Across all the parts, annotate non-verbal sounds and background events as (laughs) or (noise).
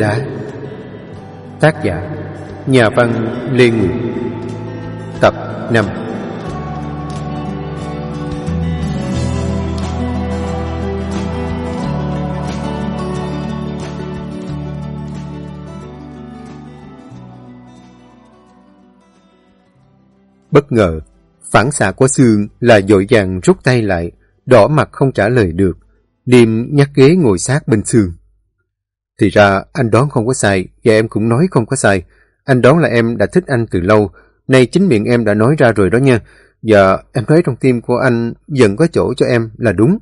Đá Tác giả Nhà văn Lê Nguyễn Tập 5 Bất ngờ, phản xạ của Sương là dội vàng rút tay lại, đỏ mặt không trả lời được. Điềm nhắc ghế ngồi sát bên Sương. Thì ra anh đoán không có sai, và em cũng nói không có sai. Anh đoán là em đã thích anh từ lâu, nay chính miệng em đã nói ra rồi đó nha. Và em thấy trong tim của anh dần có chỗ cho em là đúng.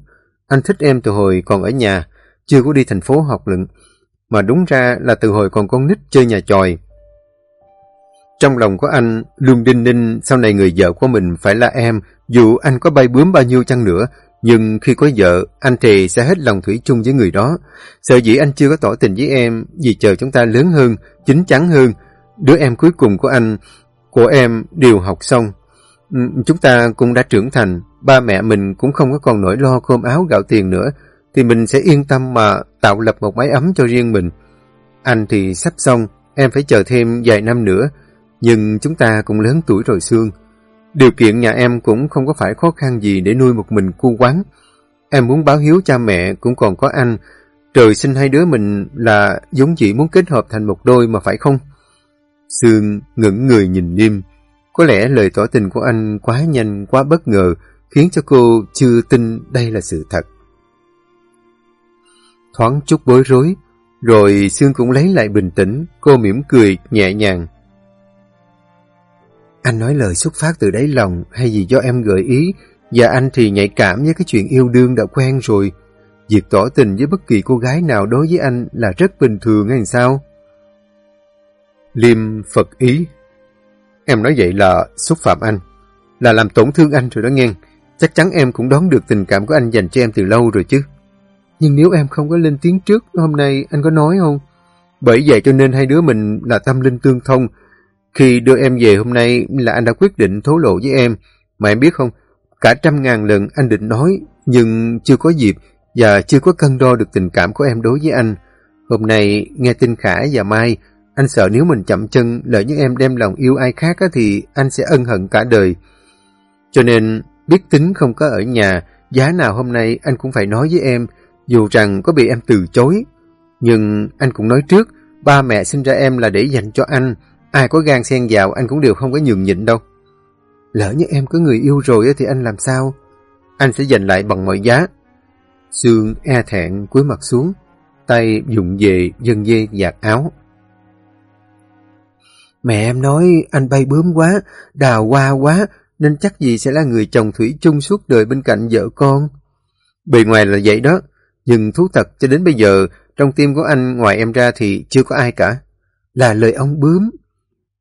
Anh thích em từ hồi còn ở nhà, chưa có đi thành phố học lận. Mà đúng ra là từ hồi còn con nít chơi nhà tròi. Trong lòng của anh luôn đinh ninh sau này người vợ của mình phải là em, dù anh có bay bướm bao nhiêu chăng nữa, nhưng khi có vợ, anh thì sẽ hết lòng thủy chung với người đó. Sợ dĩ anh chưa có tỏ tình với em vì chờ chúng ta lớn hơn, chín chắn hơn. Đứa em cuối cùng của anh, của em đều học xong. Ừ, chúng ta cũng đã trưởng thành, ba mẹ mình cũng không có còn nỗi lo cơm áo gạo tiền nữa, thì mình sẽ yên tâm mà tạo lập một mái ấm cho riêng mình. Anh thì sắp xong, em phải chờ thêm vài năm nữa, nhưng chúng ta cũng lớn tuổi rồi xương. Điều kiện nhà em cũng không có phải khó khăn gì để nuôi một mình cu quán. Em muốn báo hiếu cha mẹ cũng còn có anh. Trời sinh hai đứa mình là giống chị muốn kết hợp thành một đôi mà phải không? Sương ngẩng người nhìn niêm Có lẽ lời tỏ tình của anh quá nhanh, quá bất ngờ, khiến cho cô chưa tin đây là sự thật. Thoáng chút bối rối, rồi Sương cũng lấy lại bình tĩnh, cô mỉm cười nhẹ nhàng. Anh nói lời xuất phát từ đáy lòng hay gì do em gợi ý và anh thì nhạy cảm với cái chuyện yêu đương đã quen rồi. Việc tỏ tình với bất kỳ cô gái nào đối với anh là rất bình thường hay sao? Liêm Phật ý Em nói vậy là xúc phạm anh, là làm tổn thương anh rồi đó nghe. Chắc chắn em cũng đón được tình cảm của anh dành cho em từ lâu rồi chứ. Nhưng nếu em không có lên tiếng trước, hôm nay anh có nói không? Bởi vậy cho nên hai đứa mình là tâm linh tương thông, khi đưa em về hôm nay là anh đã quyết định thố lộ với em. Mà em biết không, cả trăm ngàn lần anh định nói, nhưng chưa có dịp và chưa có cân đo được tình cảm của em đối với anh. Hôm nay nghe tin Khả và Mai, anh sợ nếu mình chậm chân lỡ những em đem lòng yêu ai khác thì anh sẽ ân hận cả đời. Cho nên biết tính không có ở nhà, giá nào hôm nay anh cũng phải nói với em, dù rằng có bị em từ chối. Nhưng anh cũng nói trước, ba mẹ sinh ra em là để dành cho anh, Ai có gan xen vào anh cũng đều không có nhường nhịn đâu. Lỡ như em có người yêu rồi thì anh làm sao? Anh sẽ giành lại bằng mọi giá. Sương e thẹn cúi mặt xuống, tay dùng về dân dê giặt áo. Mẹ em nói anh bay bướm quá, đào hoa quá, nên chắc gì sẽ là người chồng thủy chung suốt đời bên cạnh vợ con. Bề ngoài là vậy đó, nhưng thú thật cho đến bây giờ, trong tim của anh ngoài em ra thì chưa có ai cả. Là lời ông bướm.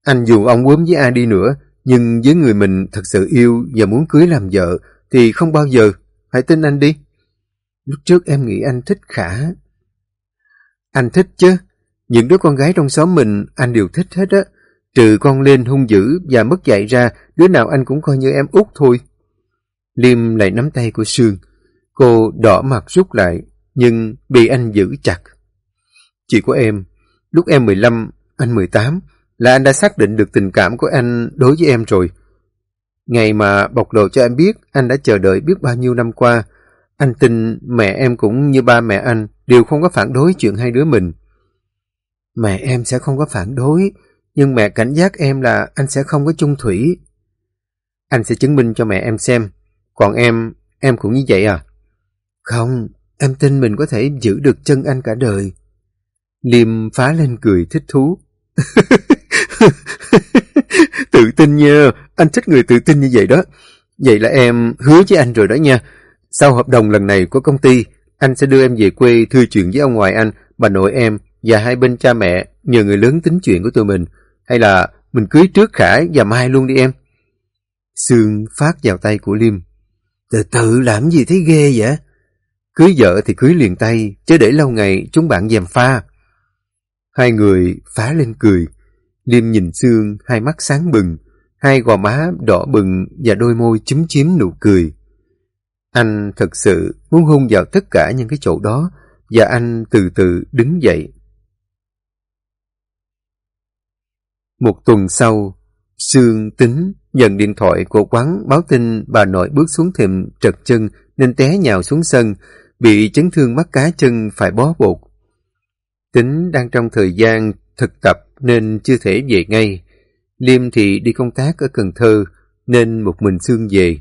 Anh dù ông bướm với ai đi nữa, nhưng với người mình thật sự yêu và muốn cưới làm vợ, thì không bao giờ. Hãy tin anh đi. Lúc trước em nghĩ anh thích Khả. Anh thích chứ. Những đứa con gái trong xóm mình anh đều thích hết á. Trừ con lên hung dữ và mất dạy ra, đứa nào anh cũng coi như em út thôi. Liêm lại nắm tay của Sương. Cô đỏ mặt rút lại, nhưng bị anh giữ chặt. Chị của em, lúc em 15, anh 18, là anh đã xác định được tình cảm của anh đối với em rồi. Ngày mà bộc lộ cho em biết anh đã chờ đợi biết bao nhiêu năm qua, anh tin mẹ em cũng như ba mẹ anh đều không có phản đối chuyện hai đứa mình. Mẹ em sẽ không có phản đối, nhưng mẹ cảnh giác em là anh sẽ không có chung thủy. Anh sẽ chứng minh cho mẹ em xem, còn em, em cũng như vậy à? Không, em tin mình có thể giữ được chân anh cả đời. Liêm phá lên cười thích thú. (laughs) (laughs) tự tin nha, anh thích người tự tin như vậy đó. Vậy là em hứa với anh rồi đó nha. Sau hợp đồng lần này của công ty, anh sẽ đưa em về quê thư chuyện với ông ngoại anh, bà nội em và hai bên cha mẹ nhờ người lớn tính chuyện của tụi mình. Hay là mình cưới trước khải và Mai luôn đi em. Sương phát vào tay của Liêm. Từ từ làm gì thấy ghê vậy? Cưới vợ thì cưới liền tay, chứ để lâu ngày chúng bạn dèm pha. Hai người phá lên cười. Liêm nhìn Sương, hai mắt sáng bừng, hai gò má đỏ bừng và đôi môi chúm chím nụ cười. Anh thật sự muốn hôn vào tất cả những cái chỗ đó, và anh từ từ đứng dậy. Một tuần sau, Sương tính nhận điện thoại của quán báo tin bà nội bước xuống thềm trật chân nên té nhào xuống sân, bị chấn thương mắt cá chân phải bó bột. Tính đang trong thời gian thực tập nên chưa thể về ngay. Liêm thì đi công tác ở Cần Thơ nên một mình Sương về.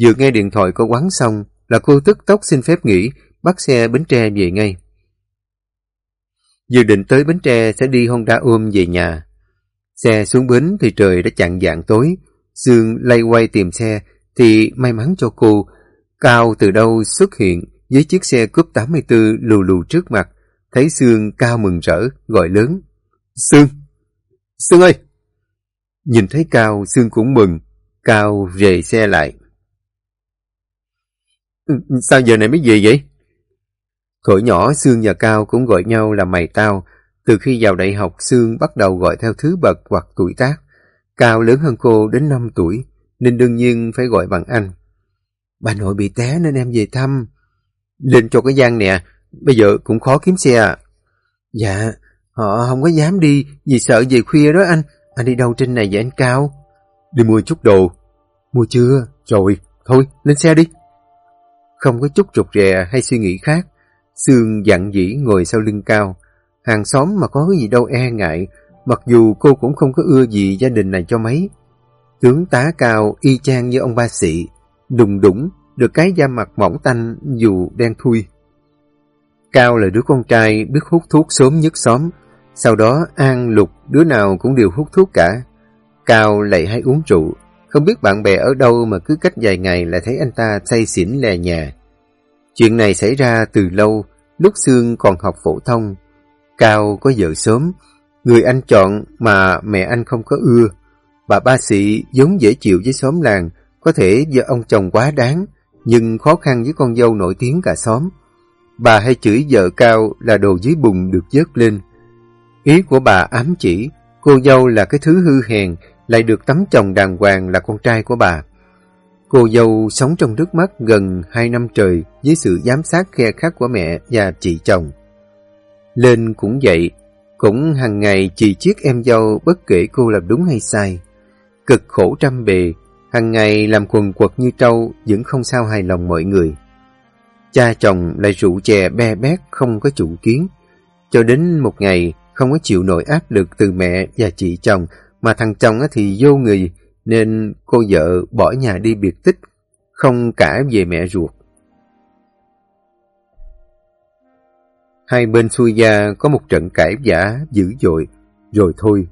Vừa nghe điện thoại có quán xong là cô tức tốc xin phép nghỉ, bắt xe Bến Tre về ngay. Dự định tới Bến Tre sẽ đi Honda ôm về nhà. Xe xuống bến thì trời đã chặn dạng tối. Sương lay quay tìm xe thì may mắn cho cô. Cao từ đâu xuất hiện với chiếc xe cúp 84 lù lù trước mặt. Thấy Sương Cao mừng rỡ, gọi lớn. Sương! Sương ơi! Nhìn thấy Cao, Sương cũng mừng. Cao về xe lại. Ừ, sao giờ này mới về vậy? Thổi nhỏ Sương và Cao cũng gọi nhau là mày tao. Từ khi vào đại học, Sương bắt đầu gọi theo thứ bậc hoặc tuổi tác. Cao lớn hơn cô đến 5 tuổi, nên đương nhiên phải gọi bằng anh. Bà nội bị té nên em về thăm. Lên cho cái gian nè, bây giờ cũng khó kiếm xe à. Dạ, họ không có dám đi vì sợ về khuya đó anh. Anh đi đâu trên này vậy anh Cao? Đi mua chút đồ. Mua chưa? Rồi, thôi, lên xe đi. Không có chút rụt rè hay suy nghĩ khác. Sương dặn dĩ ngồi sau lưng Cao. Hàng xóm mà có gì đâu e ngại, mặc dù cô cũng không có ưa gì gia đình này cho mấy. Tướng tá Cao y chang như ông ba sĩ, đùng đủng, được cái da mặt mỏng tanh dù đen thui. Cao là đứa con trai biết hút thuốc sớm nhất xóm, sau đó An, Lục, đứa nào cũng đều hút thuốc cả. Cao lại hay uống rượu, không biết bạn bè ở đâu mà cứ cách vài ngày lại thấy anh ta say xỉn lè nhà. Chuyện này xảy ra từ lâu, lúc Sương còn học phổ thông. Cao có vợ sớm, người anh chọn mà mẹ anh không có ưa. Bà ba sĩ vốn dễ chịu với xóm làng, có thể vợ ông chồng quá đáng, nhưng khó khăn với con dâu nổi tiếng cả xóm. Bà hay chửi vợ Cao là đồ dưới bùn được dớt lên. Ý của bà ám chỉ, cô dâu là cái thứ hư hèn, lại được tấm chồng đàng hoàng là con trai của bà. Cô dâu sống trong nước mắt gần hai năm trời với sự giám sát khe khắc của mẹ và chị chồng. Lên cũng vậy, cũng hàng ngày chỉ chiếc em dâu bất kể cô làm đúng hay sai. Cực khổ trăm bề, hàng ngày làm quần quật như trâu vẫn không sao hài lòng mọi người. Cha chồng lại rượu chè be bét không có chủ kiến. Cho đến một ngày không có chịu nổi áp lực từ mẹ và chị chồng mà thằng chồng thì vô người nên cô vợ bỏ nhà đi biệt tích, không cả về mẹ ruột. Hai bên xuôi gia có một trận cãi vã dữ dội, rồi thôi.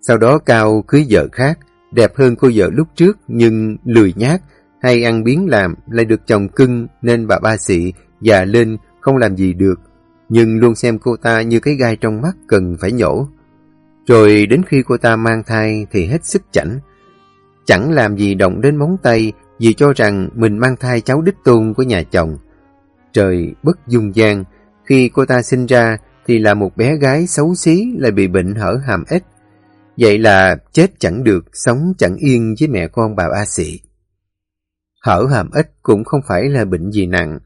Sau đó Cao cưới vợ khác, đẹp hơn cô vợ lúc trước nhưng lười nhát, hay ăn biến làm lại được chồng cưng nên bà ba xị già lên không làm gì được, nhưng luôn xem cô ta như cái gai trong mắt cần phải nhổ. Rồi đến khi cô ta mang thai thì hết sức chảnh, chẳng làm gì động đến móng tay vì cho rằng mình mang thai cháu đích tôn của nhà chồng. Trời bất dung gian, khi cô ta sinh ra thì là một bé gái xấu xí lại bị bệnh hở hàm ếch. Vậy là chết chẳng được, sống chẳng yên với mẹ con bà a sĩ. Hở hàm ếch cũng không phải là bệnh gì nặng,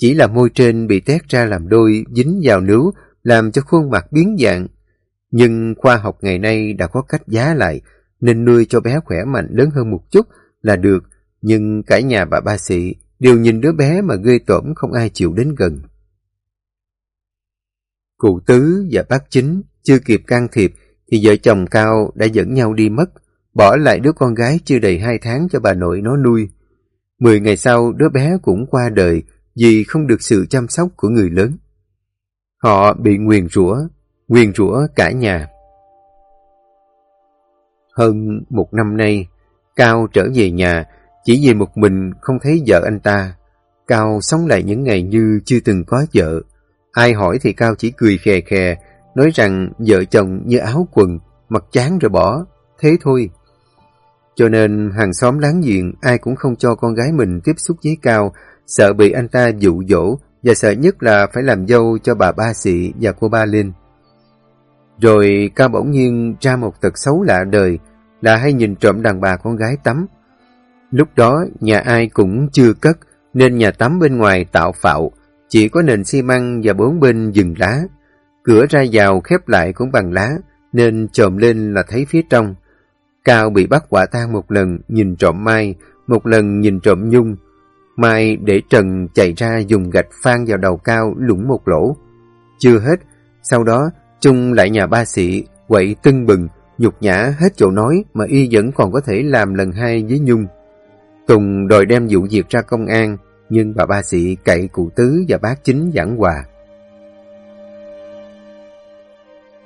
chỉ là môi trên bị tét ra làm đôi, dính vào nướu, làm cho khuôn mặt biến dạng. Nhưng khoa học ngày nay đã có cách giá lại, nên nuôi cho bé khỏe mạnh lớn hơn một chút là được, nhưng cả nhà bà ba sĩ đều nhìn đứa bé mà ghê tởm không ai chịu đến gần. Cụ Tứ và bác Chính chưa kịp can thiệp thì vợ chồng Cao đã dẫn nhau đi mất, bỏ lại đứa con gái chưa đầy hai tháng cho bà nội nó nuôi. Mười ngày sau đứa bé cũng qua đời vì không được sự chăm sóc của người lớn. Họ bị nguyền rủa, nguyền rủa cả nhà. Hơn một năm nay, Cao trở về nhà, chỉ vì một mình không thấy vợ anh ta. Cao sống lại những ngày như chưa từng có vợ. Ai hỏi thì Cao chỉ cười khè khè, nói rằng vợ chồng như áo quần, mặc chán rồi bỏ, thế thôi. Cho nên hàng xóm láng giềng ai cũng không cho con gái mình tiếp xúc với Cao, sợ bị anh ta dụ dỗ và sợ nhất là phải làm dâu cho bà ba xị và cô ba Linh. Rồi Cao bỗng nhiên ra một tật xấu lạ đời, là hay nhìn trộm đàn bà con gái tắm. Lúc đó nhà ai cũng chưa cất, nên nhà tắm bên ngoài tạo phạo, Chỉ có nền xi măng và bốn bên rừng lá. Cửa ra vào khép lại cũng bằng lá, nên trộm lên là thấy phía trong. Cao bị bắt quả tang một lần nhìn trộm Mai, một lần nhìn trộm Nhung. Mai để Trần chạy ra dùng gạch phan vào đầu Cao lũng một lỗ. Chưa hết, sau đó Trung lại nhà ba sĩ, quậy tưng bừng, nhục nhã hết chỗ nói mà y vẫn còn có thể làm lần hai với Nhung. Tùng đòi đem vụ việc ra công an, nhưng bà ba sĩ cậy cụ tứ và bác chính giảng hòa.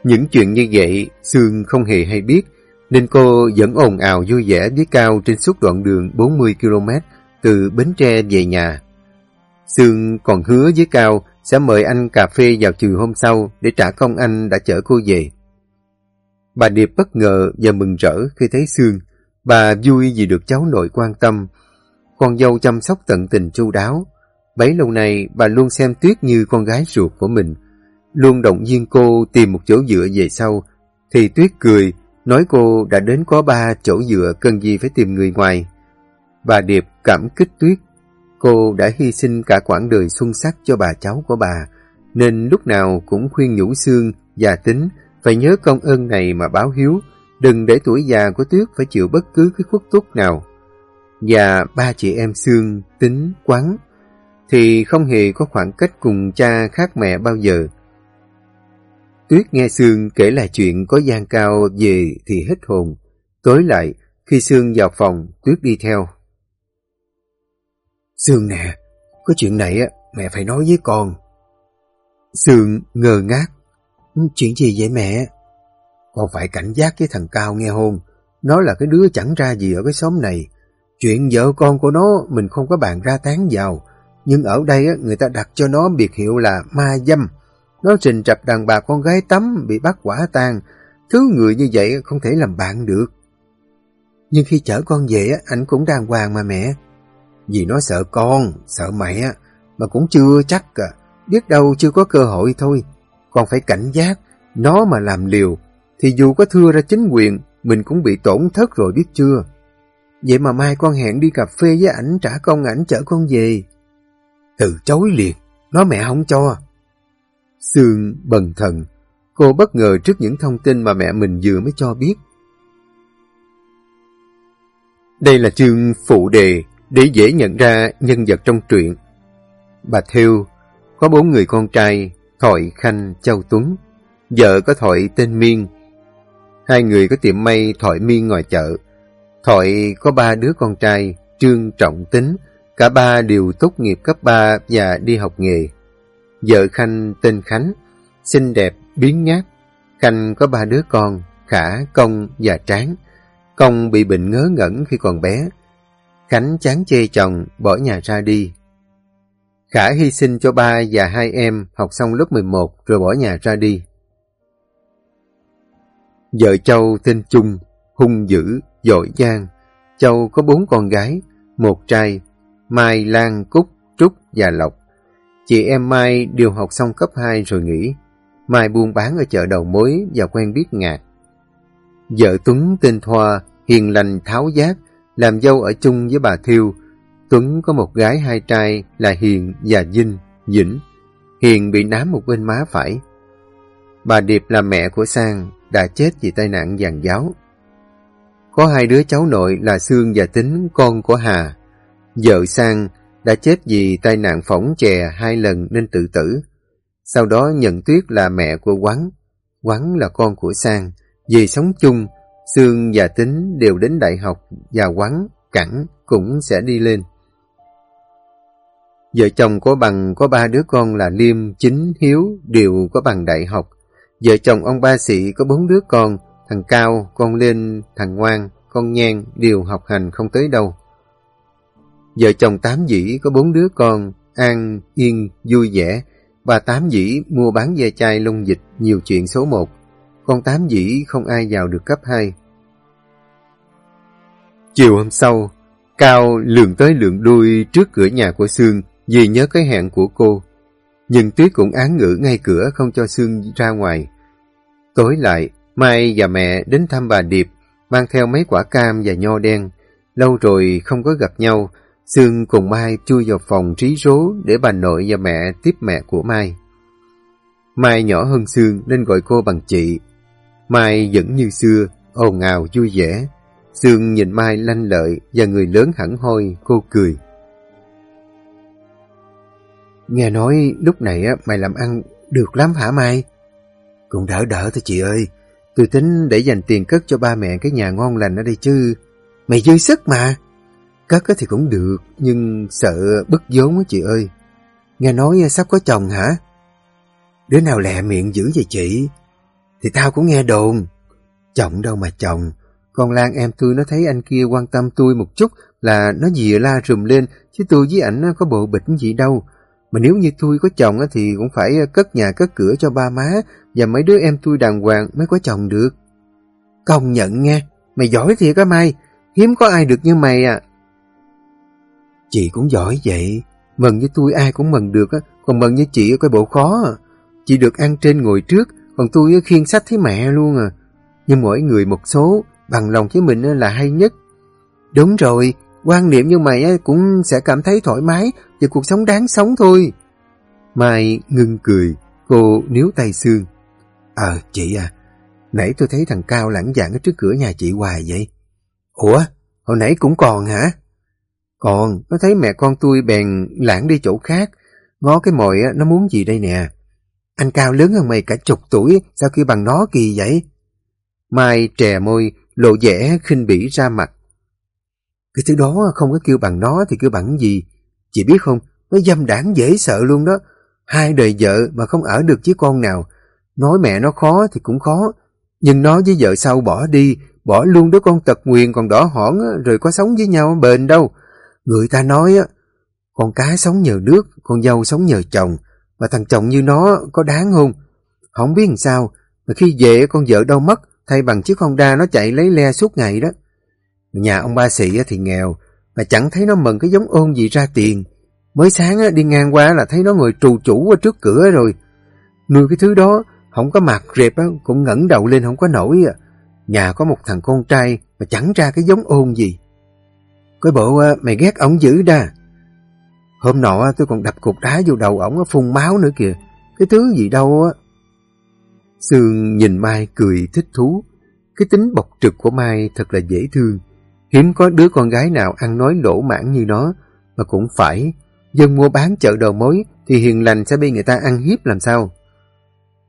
Những chuyện như vậy, Sương không hề hay biết, nên cô vẫn ồn ào vui vẻ với Cao trên suốt đoạn đường 40 km từ Bến Tre về nhà. Sương còn hứa với Cao sẽ mời anh cà phê vào chiều hôm sau để trả công anh đã chở cô về. Bà Điệp bất ngờ và mừng rỡ khi thấy Sương. Bà vui vì được cháu nội quan tâm. Con dâu chăm sóc tận tình chu đáo. Bấy lâu nay bà luôn xem Tuyết như con gái ruột của mình. Luôn động viên cô tìm một chỗ dựa về sau. Thì Tuyết cười, nói cô đã đến có ba chỗ dựa cần gì phải tìm người ngoài. Bà Điệp cảm kích Tuyết. Cô đã hy sinh cả quãng đời xuân sắc cho bà cháu của bà, nên lúc nào cũng khuyên nhủ xương và tính phải nhớ công ơn này mà báo hiếu, đừng để tuổi già của Tuyết phải chịu bất cứ cái khuất túc nào. Và ba chị em xương, tính, quán, thì không hề có khoảng cách cùng cha khác mẹ bao giờ. Tuyết nghe Sương kể lại chuyện có gian cao về thì hết hồn. Tối lại, khi Sương vào phòng, Tuyết đi theo. Sương nè, có chuyện này á, mẹ phải nói với con. Sương ngơ ngác. Chuyện gì vậy mẹ? Con phải cảnh giác với thằng Cao nghe hôn. Nó là cái đứa chẳng ra gì ở cái xóm này. Chuyện vợ con của nó mình không có bàn ra tán vào. Nhưng ở đây á, người ta đặt cho nó biệt hiệu là ma dâm. Nó trình trập đàn bà con gái tắm bị bắt quả tang. Thứ người như vậy không thể làm bạn được. Nhưng khi chở con về á, anh cũng đàng hoàng mà mẹ. Vì nó sợ con, sợ mẹ, mà cũng chưa chắc à. Biết đâu chưa có cơ hội thôi. Con phải cảnh giác, nó mà làm liều, thì dù có thưa ra chính quyền, mình cũng bị tổn thất rồi biết chưa. Vậy mà mai con hẹn đi cà phê với ảnh trả công ảnh chở con về. Từ chối liền, nói mẹ không cho. Sương bần thần, cô bất ngờ trước những thông tin mà mẹ mình vừa mới cho biết. Đây là chương phụ đề để dễ nhận ra nhân vật trong truyện. Bà Thiêu có bốn người con trai, Thoại, Khanh, Châu Tuấn. Vợ có Thoại tên Miên. Hai người có tiệm may Thoại Miên ngoài chợ. Thoại có ba đứa con trai, Trương Trọng Tính. Cả ba đều tốt nghiệp cấp 3 và đi học nghề. Vợ Khanh tên Khánh, xinh đẹp, biến nhát. Khanh có ba đứa con, Khả, Công và Tráng. Công bị bệnh ngớ ngẩn khi còn bé. Khánh chán chê chồng, bỏ nhà ra đi. Khả hy sinh cho ba và hai em học xong lớp 11 rồi bỏ nhà ra đi. Vợ Châu tên Trung, hung dữ, dội giang. Châu có bốn con gái, một trai, Mai, Lan, Cúc, Trúc và Lộc. Chị em Mai đều học xong cấp 2 rồi nghỉ. Mai buôn bán ở chợ đầu mối và quen biết ngạc. Vợ Tuấn tên Thoa, hiền lành tháo giác, làm dâu ở chung với bà Thiêu. Tuấn có một gái hai trai là Hiền và Vinh, Dĩnh. Hiền bị nám một bên má phải. Bà Điệp là mẹ của Sang, đã chết vì tai nạn giàn giáo. Có hai đứa cháu nội là Sương và Tính, con của Hà. Vợ Sang đã chết vì tai nạn phỏng chè hai lần nên tự tử. Sau đó nhận Tuyết là mẹ của Quắn. Quắn là con của Sang. về sống chung, Sương và Tính đều đến đại học và quán Cẳng cũng sẽ đi lên. Vợ chồng có bằng có ba đứa con là Liêm, Chính, Hiếu đều có bằng đại học. Vợ chồng ông ba sĩ có bốn đứa con, thằng Cao, con Lên, thằng Ngoan, con Nhan đều học hành không tới đâu. Vợ chồng Tám Dĩ có bốn đứa con, An, Yên, vui vẻ. Bà Tám Dĩ mua bán ve chai lông dịch nhiều chuyện số một. Con Tám Dĩ không ai vào được cấp 2. Chiều hôm sau, Cao lường tới lượng đuôi trước cửa nhà của Sương vì nhớ cái hẹn của cô. Nhưng Tuyết cũng án ngữ ngay cửa không cho Sương ra ngoài. Tối lại, Mai và mẹ đến thăm bà Điệp, mang theo mấy quả cam và nho đen. Lâu rồi không có gặp nhau, Sương cùng Mai chui vào phòng trí rố để bà nội và mẹ tiếp mẹ của Mai. Mai nhỏ hơn Sương nên gọi cô bằng chị. Mai vẫn như xưa, ồn ào vui vẻ. Sương nhìn Mai lanh lợi và người lớn hẳn hoi, cô cười. Nghe nói lúc này mày làm ăn được lắm hả Mai? Cũng đỡ đỡ thôi chị ơi. Tôi tính để dành tiền cất cho ba mẹ cái nhà ngon lành ở đây chứ. Mày dư sức mà. Cất thì cũng được, nhưng sợ bất vốn á chị ơi. Nghe nói sắp có chồng hả? Đứa nào lẹ miệng dữ vậy chị? Thì tao cũng nghe đồn. Chồng đâu mà chồng. Con Lan em tôi nó thấy anh kia quan tâm tôi một chút là nó dìa la rùm lên, chứ tôi với ảnh có bộ bịch gì đâu. Mà nếu như tôi có chồng thì cũng phải ờ, cất nhà cất cửa cho ba má và mấy đứa em tôi đàng hoàng mới có chồng được. Công nhận nghe, mày giỏi thiệt á Mai, hiếm có ai được như mày à. Chị cũng giỏi vậy, mừng với tôi ai cũng mừng được á, còn mừng với chị có bộ khó à. Chị được ăn trên ngồi trước, còn tôi khiên sách thấy mẹ luôn à. Nhưng mỗi người một số, bằng lòng với mình là hay nhất. Đúng rồi, quan niệm như mày cũng sẽ cảm thấy thoải mái và cuộc sống đáng sống thôi. Mai ngưng cười, cô níu tay Sương. Ờ, chị à, nãy tôi thấy thằng Cao lãng dạng ở trước cửa nhà chị hoài vậy. Ủa, hồi nãy cũng còn hả? Còn, nó thấy mẹ con tôi bèn lãng đi chỗ khác, ngó cái mồi nó muốn gì đây nè. Anh Cao lớn hơn mày cả chục tuổi, sao kêu bằng nó kỳ vậy? Mai trè môi, lộ vẻ khinh bỉ ra mặt. Cái thứ đó không có kêu bằng nó thì kêu bằng gì? Chị biết không, nó dâm đảng dễ sợ luôn đó. Hai đời vợ mà không ở được với con nào. Nói mẹ nó khó thì cũng khó. Nhưng nó với vợ sau bỏ đi, bỏ luôn đứa con tật nguyền còn đỏ hỏn rồi có sống với nhau bền đâu. Người ta nói á, con cái sống nhờ nước, con dâu sống nhờ chồng. Mà thằng chồng như nó có đáng không? Không biết làm sao, mà khi về con vợ đâu mất, thay bằng chiếc Honda nó chạy lấy le suốt ngày đó. Nhà ông ba sĩ thì nghèo, mà chẳng thấy nó mừng cái giống ôn gì ra tiền. Mới sáng đi ngang qua là thấy nó ngồi trù chủ ở trước cửa rồi. Nuôi cái thứ đó, không có mặt rệp cũng ngẩng đầu lên không có nổi. Nhà có một thằng con trai mà chẳng ra cái giống ôn gì. Cái bộ mày ghét ổng dữ đa. Hôm nọ tôi còn đập cục đá vô đầu ổng phun máu nữa kìa. Cái thứ gì đâu á. Sương nhìn Mai cười thích thú. Cái tính bộc trực của Mai thật là dễ thương. Hiếm có đứa con gái nào ăn nói lỗ mãn như nó, mà cũng phải. Dân mua bán chợ đầu mối thì hiền lành sẽ bị người ta ăn hiếp làm sao?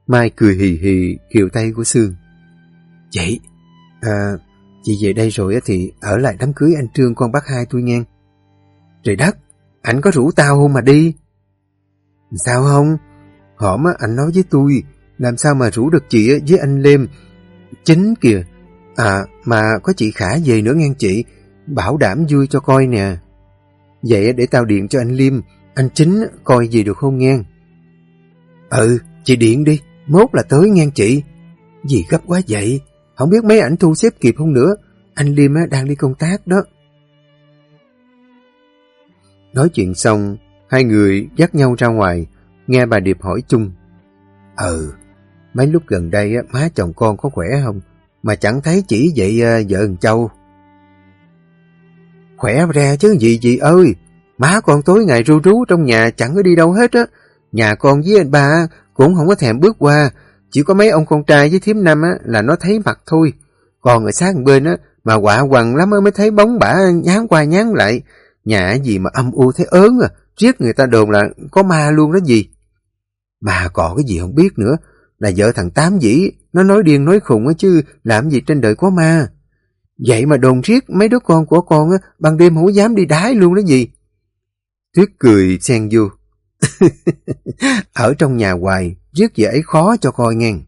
Mai cười hì hì kiều tay của Sương. Chị, à, chị về đây rồi thì ở lại đám cưới anh Trương con bác hai tôi nghe. Trời đất, anh có rủ tao không mà đi? Sao không? Hổm anh nói với tôi, làm sao mà rủ được chị với anh Lêm? Chính kìa, À, mà có chị Khả về nữa nghe chị, bảo đảm vui cho coi nè. Vậy để tao điện cho anh Liêm, anh Chính coi gì được không nghe. Ừ, chị điện đi, mốt là tới nghe chị. Gì gấp quá vậy, không biết mấy ảnh thu xếp kịp không nữa, anh Liêm đang đi công tác đó. Nói chuyện xong, hai người dắt nhau ra ngoài, nghe bà Điệp hỏi chung. Ừ, mấy lúc gần đây má chồng con có khỏe không? mà chẳng thấy chỉ vậy à, vợ thằng Châu. Khỏe ra chứ gì gì ơi, má con tối ngày ru rú trong nhà chẳng có đi đâu hết á. Nhà con với anh ba cũng không có thèm bước qua, chỉ có mấy ông con trai với thím năm á là nó thấy mặt thôi. Còn ở sát bên á, mà quạ quằn lắm mới thấy bóng bả nhán qua nhán lại. Nhà gì mà âm u thấy ớn à, riết người ta đồn là có ma luôn đó gì. Mà còn cái gì không biết nữa, là vợ thằng Tám dĩ, nó nói điên nói khùng á chứ, làm gì trên đời có ma. Vậy mà đồn riết mấy đứa con của con á, ban đêm không dám đi đái luôn đó gì. Tuyết cười xen vô. (laughs) Ở trong nhà hoài, riết vợ ấy khó cho coi ngang.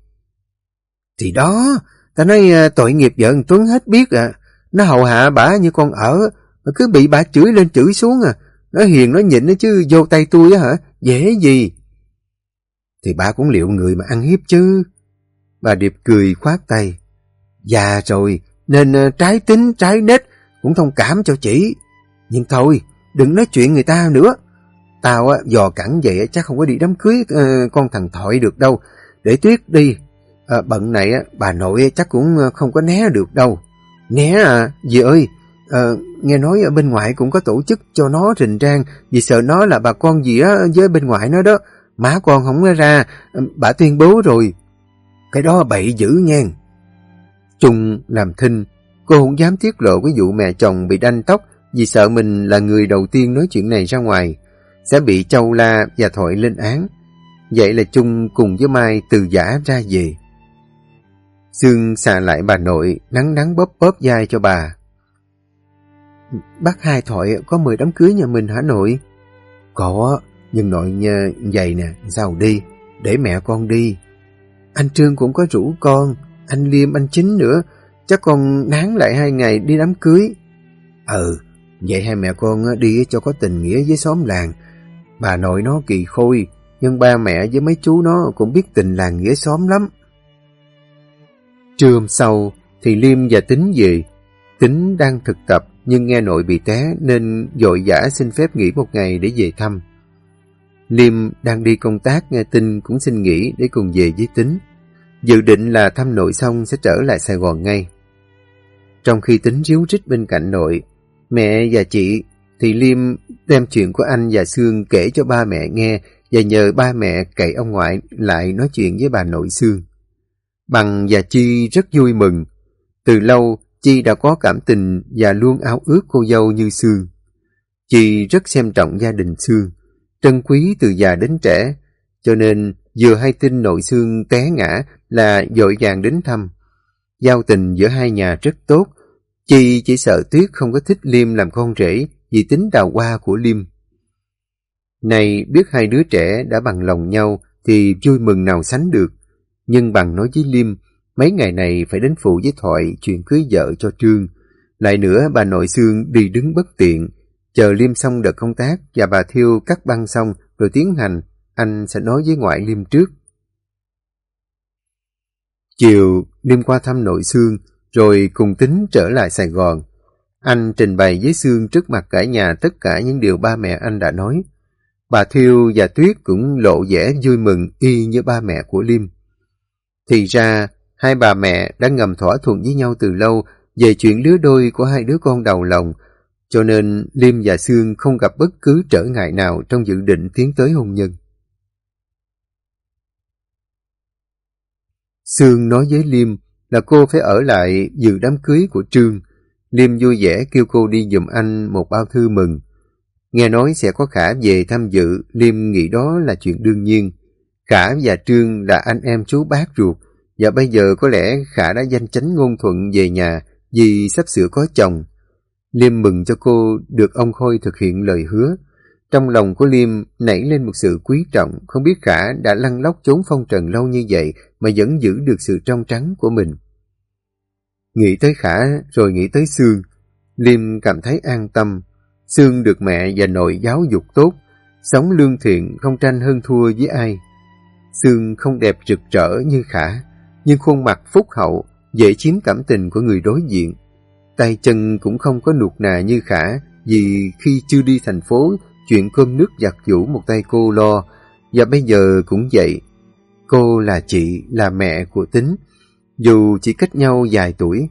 Thì đó, ta nói à, tội nghiệp vợ Tuấn hết biết à. Nó hầu hạ bả như con ở, mà cứ bị bà chửi lên chửi xuống à. Nó hiền nó nhịn nó chứ vô tay tôi á hả, dễ gì thì bà cũng liệu người mà ăn hiếp chứ. Bà Điệp cười khoát tay. Già rồi, nên ờ, trái tính, trái nết, cũng thông cảm cho chị. Nhưng thôi, đừng nói chuyện người ta nữa. Tao á dò cẳng vậy chắc không có đi đám cưới uh, con thằng Thoại được đâu. Để Tuyết đi. À, bận này bà nội chắc cũng không có né được đâu. Né à, dì ơi, Ờ, nghe nói ở bên ngoại cũng có tổ chức cho nó rình trang vì sợ nó là bà con gì á với bên ngoại nó đó. Má con không ra, ờ, bà tuyên bố rồi. Cái đó bậy dữ nha. Trung làm thinh, cô không dám tiết lộ cái vụ mẹ chồng bị đanh tóc vì sợ mình là người đầu tiên nói chuyện này ra ngoài, sẽ bị châu la và thoại lên án. Vậy là Trung cùng với Mai từ giả ra về. Sương xà lại bà nội, nắng nắng bóp bóp dai cho bà. Bác hai thoại có mời đám cưới nhà mình hả nội? Có, nhưng nội nhà vậy nè, sao đi, để mẹ con đi. Anh Trương cũng có rủ con, anh Liêm, anh Chính nữa, chắc con nán lại hai ngày đi đám cưới. Ừ, vậy hai mẹ con đi cho có tình nghĩa với xóm làng. Bà nội nó kỳ khôi, nhưng ba mẹ với mấy chú nó cũng biết tình làng nghĩa xóm lắm. Trưa hôm sau thì Liêm và Tính về. Tính đang thực tập nhưng nghe nội bị té nên dội dã xin phép nghỉ một ngày để về thăm. Liêm đang đi công tác nghe tin cũng xin nghỉ để cùng về với Tính. Dự định là thăm nội xong sẽ trở lại Sài Gòn ngay. Trong khi Tính ríu rít bên cạnh nội, mẹ và chị thì Liêm đem chuyện của anh và Sương kể cho ba mẹ nghe và nhờ ba mẹ cậy ông ngoại lại nói chuyện với bà nội Sương. Bằng và Chi rất vui mừng. Từ lâu, Chi đã có cảm tình và luôn ao ước cô dâu như Sương. Chi rất xem trọng gia đình Sương, trân quý từ già đến trẻ, cho nên vừa hay tin nội Sương té ngã là dội vàng đến thăm. Giao tình giữa hai nhà rất tốt, Chi chỉ sợ Tuyết không có thích Liêm làm con rể vì tính đào hoa của Liêm. Này biết hai đứa trẻ đã bằng lòng nhau thì vui mừng nào sánh được. Nhưng bằng nói với Liêm, mấy ngày này phải đến phụ với Thoại chuyện cưới vợ cho Trương. Lại nữa bà nội xương đi đứng bất tiện, chờ Liêm xong đợt công tác và bà Thiêu cắt băng xong rồi tiến hành, anh sẽ nói với ngoại Liêm trước. Chiều, Liêm qua thăm nội xương, rồi cùng tính trở lại Sài Gòn. Anh trình bày với Sương trước mặt cả nhà tất cả những điều ba mẹ anh đã nói. Bà Thiêu và Tuyết cũng lộ vẻ vui mừng y như ba mẹ của Liêm. Thì ra, hai bà mẹ đã ngầm thỏa thuận với nhau từ lâu về chuyện lứa đôi của hai đứa con đầu lòng, cho nên Liêm và Sương không gặp bất cứ trở ngại nào trong dự định tiến tới hôn nhân. Sương nói với Liêm là cô phải ở lại dự đám cưới của Trương. Liêm vui vẻ kêu cô đi giùm anh một bao thư mừng. Nghe nói sẽ có Khả về tham dự, Liêm nghĩ đó là chuyện đương nhiên. Khả và Trương là anh em chú bác ruột, và bây giờ có lẽ Khả đã danh chánh ngôn thuận về nhà vì sắp sửa có chồng. Liêm mừng cho cô được ông Khôi thực hiện lời hứa. Trong lòng của Liêm nảy lên một sự quý trọng, không biết Khả đã lăn lóc trốn phong trần lâu như vậy mà vẫn giữ được sự trong trắng của mình. Nghĩ tới Khả rồi nghĩ tới Sương, Liêm cảm thấy an tâm. Sương được mẹ và nội giáo dục tốt, sống lương thiện không tranh hơn thua với ai. Sương không đẹp rực rỡ như Khả, nhưng khuôn mặt phúc hậu, dễ chiếm cảm tình của người đối diện. Tay chân cũng không có nuột nà như Khả, vì khi chưa đi thành phố, chuyện cơm nước giặt giũ một tay cô lo, và bây giờ cũng vậy. Cô là chị, là mẹ của tính, dù chỉ cách nhau vài tuổi.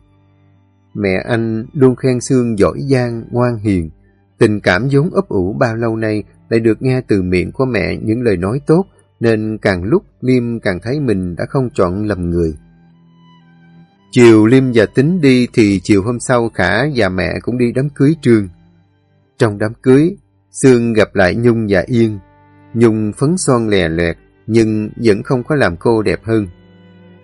Mẹ anh luôn khen Sương giỏi giang, ngoan hiền. Tình cảm vốn ấp ủ bao lâu nay lại được nghe từ miệng của mẹ những lời nói tốt, nên càng lúc Liêm càng thấy mình đã không chọn lầm người. Chiều Liêm và Tính đi thì chiều hôm sau Khả và mẹ cũng đi đám cưới Trương. Trong đám cưới, Sương gặp lại Nhung và Yên. Nhung phấn son lè loẹt nhưng vẫn không có làm cô đẹp hơn.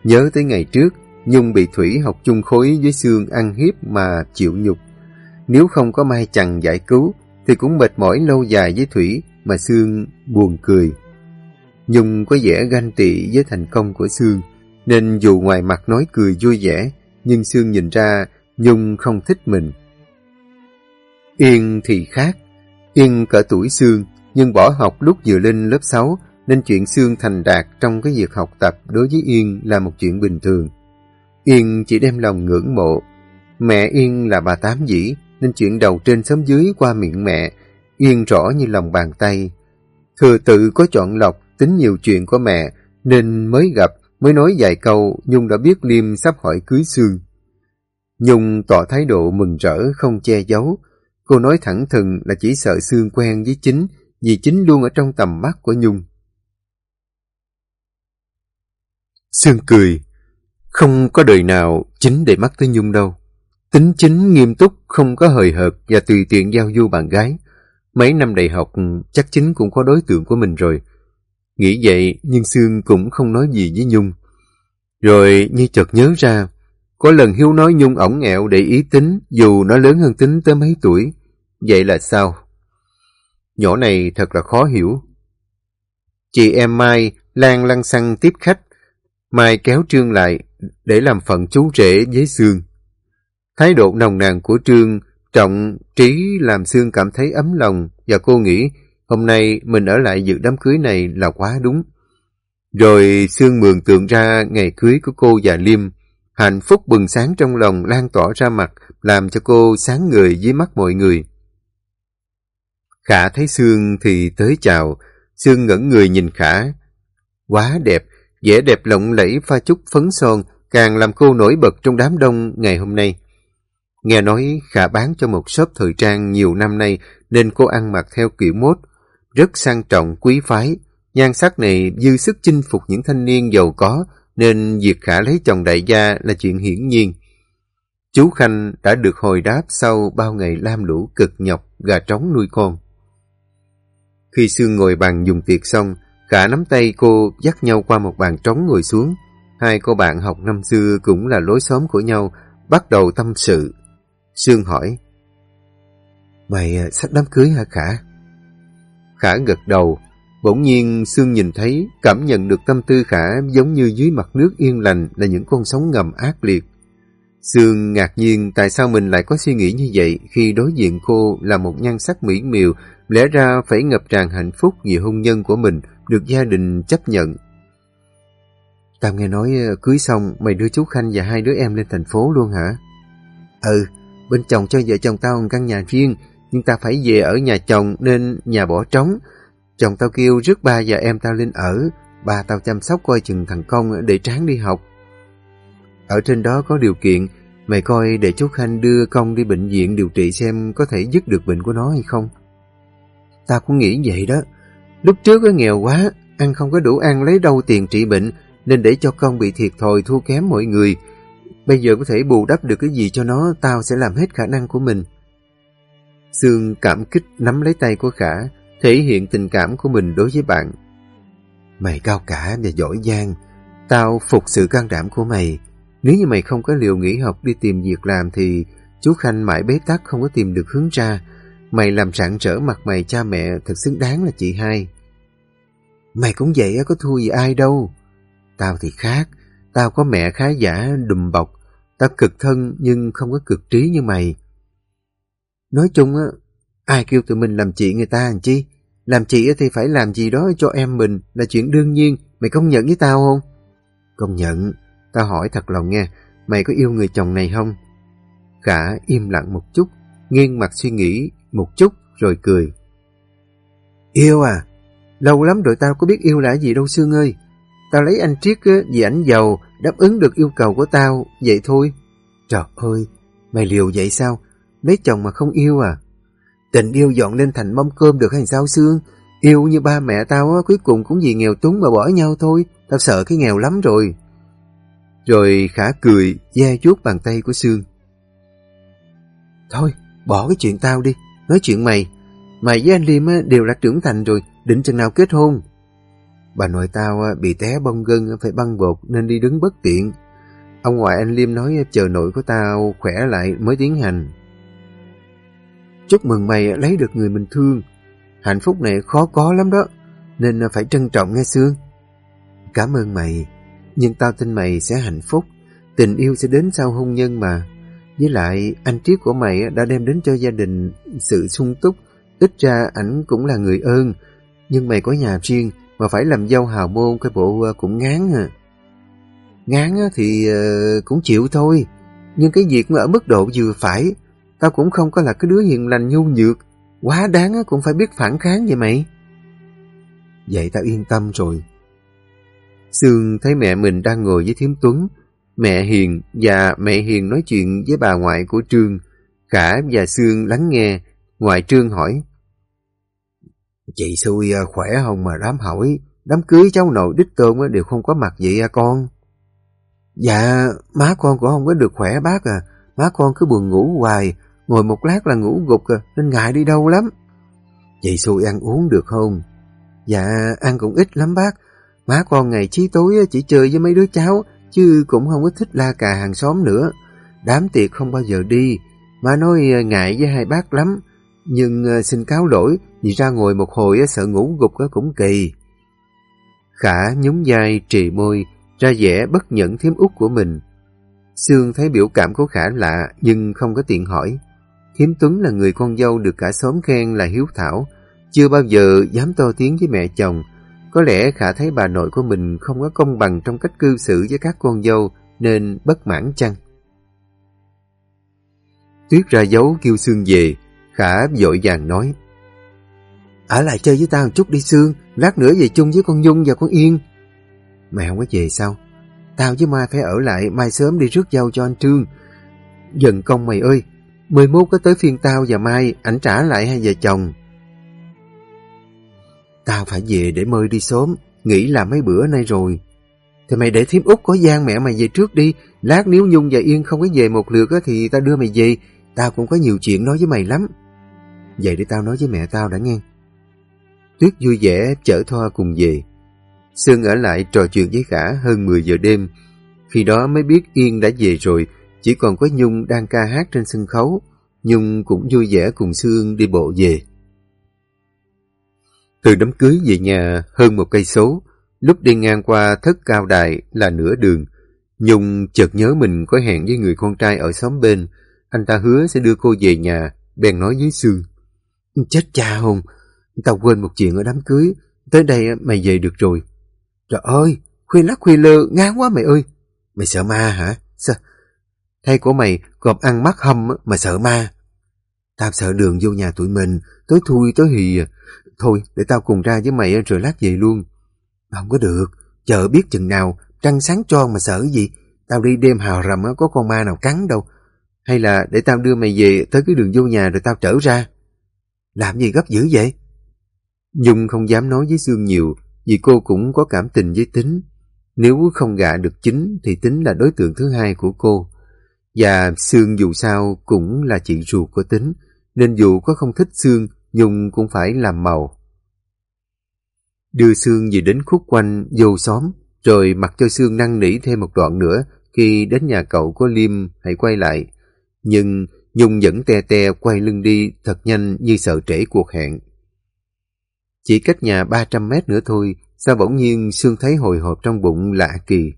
Nhớ tới ngày trước, Nhung bị Thủy học chung khối với Sương ăn hiếp mà chịu nhục. Nếu không có Mai Chằng giải cứu, thì cũng mệt mỏi lâu dài với Thủy mà Sương buồn cười. Nhung có vẻ ganh tị với thành công của Sương, nên dù ngoài mặt nói cười vui vẻ, nhưng Sương nhìn ra Nhung không thích mình. Yên thì khác. Yên cỡ tuổi Sương, nhưng bỏ học lúc vừa lên lớp 6, nên chuyện Sương thành đạt trong cái việc học tập đối với Yên là một chuyện bình thường. Yên chỉ đem lòng ngưỡng mộ. Mẹ Yên là bà Tám dĩ, nên chuyện đầu trên xóm dưới qua miệng mẹ, Yên rõ như lòng bàn tay. Thừa tự có chọn lọc, tính nhiều chuyện của mẹ, nên mới gặp, mới nói vài câu, Nhung đã biết Liêm sắp hỏi cưới Sương. Nhung tỏ thái độ mừng rỡ không che giấu. Cô nói thẳng thừng là chỉ sợ Sương quen với chính vì chính luôn ở trong tầm mắt của Nhung. Sương cười. Không có đời nào chính để mắt tới Nhung đâu. Tính chính nghiêm túc, không có hời hợt và tùy tiện giao du bạn gái. Mấy năm đại học chắc chính cũng có đối tượng của mình rồi. Nghĩ vậy nhưng Sương cũng không nói gì với Nhung. Rồi như chợt nhớ ra, có lần Hiếu nói Nhung ổng ẹo để ý tính dù nó lớn hơn tính tới mấy tuổi. Vậy là sao? Nhỏ này thật là khó hiểu. Chị em Mai lan lăng xăng tiếp khách. Mai kéo Trương lại để làm phận chú rể với Sương. Thái độ nồng nàn của Trương trọng trí làm Sương cảm thấy ấm lòng và cô nghĩ hôm nay mình ở lại dự đám cưới này là quá đúng. Rồi Sương mường tượng ra ngày cưới của cô và Liêm. Hạnh phúc bừng sáng trong lòng lan tỏa ra mặt làm cho cô sáng người dưới mắt mọi người. Khả thấy Sương thì tới chào. Sương ngẩn người nhìn Khả. Quá đẹp, vẻ đẹp lộng lẫy pha chút phấn son càng làm cô nổi bật trong đám đông ngày hôm nay. Nghe nói Khả bán cho một shop thời trang nhiều năm nay nên cô ăn mặc theo kiểu mốt, rất sang trọng quý phái. Nhan sắc này dư sức chinh phục những thanh niên giàu có nên việc Khả lấy chồng đại gia là chuyện hiển nhiên. Chú Khanh đã được hồi đáp sau bao ngày lam lũ cực nhọc gà trống nuôi con. Khi Sương ngồi bàn dùng tiệc xong, Khả nắm tay cô dắt nhau qua một bàn trống ngồi xuống. Hai cô bạn học năm xưa cũng là lối xóm của nhau, bắt đầu tâm sự. Sương hỏi, Mày à, sắp đám cưới hả Khả? Khả gật đầu, bỗng nhiên Sương nhìn thấy, cảm nhận được tâm tư Khả giống như dưới mặt nước yên lành là những con sóng ngầm ác liệt. Sương ngạc nhiên tại sao mình lại có suy nghĩ như vậy khi đối diện cô là một nhan sắc mỹ miều, lẽ ra phải ngập tràn hạnh phúc vì hôn nhân của mình được gia đình chấp nhận. Tao nghe nói ờ, cưới xong mày đưa chú Khanh và hai đứa em lên thành phố luôn hả? Ừ, bên chồng cho vợ chồng tao một căn nhà riêng, nhưng ta phải về ở nhà chồng nên nhà bỏ trống. Chồng tao kêu rước ba và em tao lên ở, ba tao chăm sóc coi chừng thằng công để tráng đi học. Ở trên đó có điều kiện, mày coi để chú Khanh đưa công đi bệnh viện điều trị xem có thể dứt được bệnh của nó hay không. Tao cũng nghĩ vậy đó. Lúc trước nghèo quá, ăn không có đủ ăn lấy đâu tiền trị bệnh, nên để cho công bị thiệt thòi thua kém mọi người. Bây giờ có thể bù đắp được cái gì cho nó, tao sẽ làm hết khả năng của mình. Sương cảm kích nắm lấy tay của Khả, thể hiện tình cảm của mình đối với bạn. Mày cao cả và giỏi giang, tao phục sự can đảm của mày. Nếu như mày không có liều nghỉ học đi tìm việc làm thì chú Khanh mãi bế tắc không có tìm được hướng ra. Mày làm sạn trở mặt mày cha mẹ thật xứng đáng là chị hai. Mày cũng vậy có thua gì ai đâu. Tao thì khác, tao có mẹ khá giả đùm bọc, tao cực thân nhưng không có cực trí như mày. Nói chung á, ai kêu tụi mình làm chị người ta làm chi? Làm chị thì phải làm gì đó cho em mình là chuyện đương nhiên, mày công nhận với tao không? Công nhận, tao hỏi thật lòng nghe, mày có yêu người chồng này không? Khả im lặng một chút, nghiêng mặt suy nghĩ một chút rồi cười. Yêu à? Lâu lắm rồi tao có biết yêu là gì đâu Sương ơi. Tao lấy anh Triết vì ảnh giàu, đáp ứng được yêu cầu của tao, vậy thôi. Trời ơi, mày liều vậy sao? Lấy chồng mà không yêu à? Tình yêu dọn lên thành mâm cơm được hay sao xương? Yêu như ba mẹ tao á, cuối cùng cũng vì nghèo túng mà bỏ nhau thôi. Tao sợ cái nghèo lắm rồi. Rồi Khả cười, da chuốt bàn tay của Sương. Thôi, bỏ cái chuyện tao đi. Nói chuyện mày, mày với anh Liêm đều là trưởng thành rồi, định chừng nào kết hôn. Bà nội tao bị té bông gân phải băng bột nên đi đứng bất tiện. Ông ngoại anh Liêm nói chờ nội của tao khỏe lại mới tiến hành. Chúc mừng mày lấy được người mình thương. Hạnh phúc này khó có lắm đó, nên phải trân trọng nghe Sương. Cảm ơn mày, nhưng tao tin mày sẽ hạnh phúc. Tình yêu sẽ đến sau hôn nhân mà. Với lại, anh Triết của mày đã đem đến cho gia đình sự sung túc. Ít ra ảnh cũng là người ơn. Nhưng mày có nhà riêng mà phải làm dâu hào môn cái bộ à, cũng ngán à. Ngán thì ờ, cũng chịu thôi. Nhưng cái việc mà ở mức độ vừa phải, tao cũng không có là cái đứa hiền lành nhu nhược. Quá đáng cũng phải biết phản kháng vậy mày. Vậy tao yên tâm rồi. Sương thấy mẹ mình đang ngồi với Thiếm Tuấn, Mẹ Hiền và mẹ Hiền nói chuyện với bà ngoại của Trương. Khả và Sương lắng nghe. Ngoại Trương hỏi. Chị xui à, khỏe không mà đám hỏi. Đám cưới cháu nội đích tôn đều không có mặt vậy à con. Dạ, má con cũng không có được khỏe bác à. Má con cứ buồn ngủ hoài. Ngồi một lát là ngủ gục à, nên ngại đi đâu lắm. vậy xui ăn uống được không? Dạ, ăn cũng ít lắm bác. Má con ngày chí tối chỉ chơi với mấy đứa cháu, chứ cũng không có thích la cà hàng xóm nữa. Đám tiệc không bao giờ đi, má nói à, ngại với hai bác lắm, nhưng à, xin cáo lỗi vì ra ngồi một hồi à, sợ ngủ gục cũng kỳ. Khả nhún vai trì môi, ra vẻ bất nhẫn thiếm út của mình. Sương thấy biểu cảm của Khả lạ nhưng không có tiện hỏi. Thiếm Tuấn là người con dâu được cả xóm khen là hiếu thảo, chưa bao giờ dám to tiếng với mẹ chồng, có lẽ Khả thấy bà nội của mình không có công bằng trong cách cư xử với các con dâu nên bất mãn chăng? Tuyết ra dấu kêu Sương về, Khả vội vàng nói Ở lại chơi với tao một chút đi Sương, lát nữa về chung với con Dung và con Yên. Mày không có về sao? Tao với Mai phải ở lại, mai sớm đi rước dâu cho anh Trương. Dần công mày ơi, 11 có tới phiên tao và Mai, ảnh trả lại hai vợ chồng. Tao phải về để mời đi sớm, nghĩ là mấy bữa nay rồi. Thì mày để thím út có gian mẹ mày về trước đi, lát nếu Nhung và Yên không có về một lượt thì tao đưa mày về, tao cũng có nhiều chuyện nói với mày lắm. Vậy để tao nói với mẹ tao đã nghe. Tuyết vui vẻ chở Thoa cùng về. Sương ở lại trò chuyện với Khả hơn 10 giờ đêm. Khi đó mới biết Yên đã về rồi, chỉ còn có Nhung đang ca hát trên sân khấu. Nhung cũng vui vẻ cùng Sương đi bộ về. Từ đám cưới về nhà hơn một cây số, lúc đi ngang qua thất cao đài là nửa đường. Nhung chợt nhớ mình có hẹn với người con trai ở xóm bên. Anh ta hứa sẽ đưa cô về nhà, bèn nói với Sương. Chết cha hồn, tao quên một chuyện ở đám cưới, tới đây mày về được rồi. Trời ơi, khuya lắc khuya lơ, ngán quá mày ơi. Mày sợ ma hả? Sao? Thay của mày gọp ăn mắt hâm mà sợ ma. Tao sợ đường vô nhà tụi mình, tối thui tối hì à. Thôi, để tao cùng ra với mày rồi lát về luôn. Không có được, chờ biết chừng nào, trăng sáng tròn mà sợ gì. Tao đi đêm hào rầm có con ma nào cắn đâu. Hay là để tao đưa mày về tới cái đường vô nhà rồi tao trở ra. Làm gì gấp dữ vậy? Dung không dám nói với Sương nhiều, vì cô cũng có cảm tình với Tính. Nếu không gạ được chính thì Tính là đối tượng thứ hai của cô. Và Sương dù sao cũng là chị ruột của Tính, nên dù có không thích Sương Nhung cũng phải làm màu. Đưa Sương về đến khúc quanh vô xóm, rồi mặc cho Sương năn nỉ thêm một đoạn nữa khi đến nhà cậu có Liêm hãy quay lại. Nhưng Nhung vẫn te te quay lưng đi thật nhanh như sợ trễ cuộc hẹn. Chỉ cách nhà 300 mét nữa thôi, sao bỗng nhiên Sương thấy hồi hộp trong bụng lạ kỳ.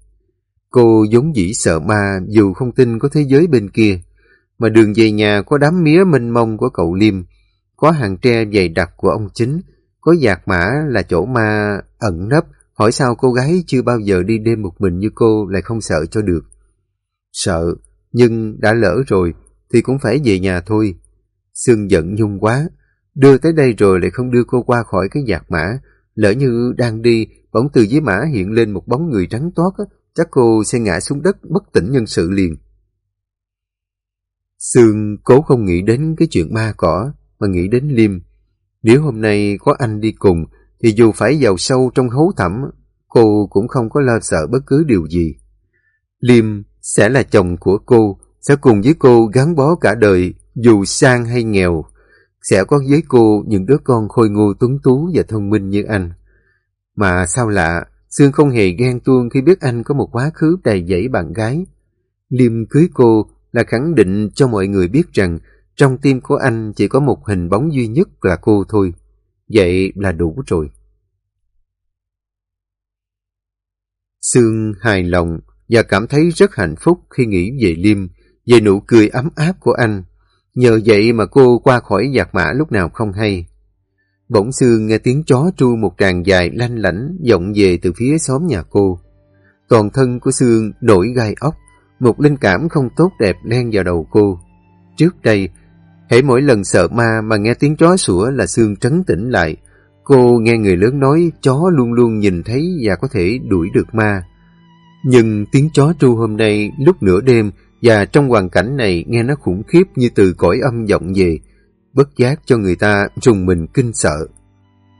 Cô giống dĩ sợ ma dù không tin có thế giới bên kia. Mà đường về nhà có đám mía mênh mông của cậu Liêm, có hàng tre dày đặc của ông chính, có giạc mã là chỗ ma ẩn nấp, hỏi sao cô gái chưa bao giờ đi đêm một mình như cô lại không sợ cho được. Sợ, nhưng đã lỡ rồi, thì cũng phải về nhà thôi. Sương giận nhung quá, đưa tới đây rồi lại không đưa cô qua khỏi cái giạc mã, lỡ như đang đi, bỗng từ dưới mã hiện lên một bóng người trắng toát, chắc cô sẽ ngã xuống đất bất tỉnh nhân sự liền. Sương cố không nghĩ đến cái chuyện ma cỏ, mà nghĩ đến Liêm. Nếu hôm nay có anh đi cùng, thì dù phải vào sâu trong hấu thẳm, cô cũng không có lo sợ bất cứ điều gì. Liêm sẽ là chồng của cô, sẽ cùng với cô gắn bó cả đời, dù sang hay nghèo. Sẽ có với cô những đứa con khôi ngô tuấn tú và thông minh như anh. Mà sao lạ, Sương không hề ghen tuông khi biết anh có một quá khứ đầy dẫy bạn gái. Liêm cưới cô là khẳng định cho mọi người biết rằng trong tim của anh chỉ có một hình bóng duy nhất là cô thôi. Vậy là đủ rồi. Sương hài lòng và cảm thấy rất hạnh phúc khi nghĩ về Liêm, về nụ cười ấm áp của anh. Nhờ vậy mà cô qua khỏi giặc mã lúc nào không hay. Bỗng Sương nghe tiếng chó tru một tràng dài lanh lảnh vọng về từ phía xóm nhà cô. Toàn thân của Sương nổi gai ốc, một linh cảm không tốt đẹp len vào đầu cô. Trước đây, Hễ mỗi lần sợ ma mà nghe tiếng chó sủa là xương trấn tĩnh lại. Cô nghe người lớn nói chó luôn luôn nhìn thấy và có thể đuổi được ma. Nhưng tiếng chó tru hôm nay lúc nửa đêm và trong hoàn cảnh này nghe nó khủng khiếp như từ cõi âm vọng về, bất giác cho người ta rùng mình kinh sợ.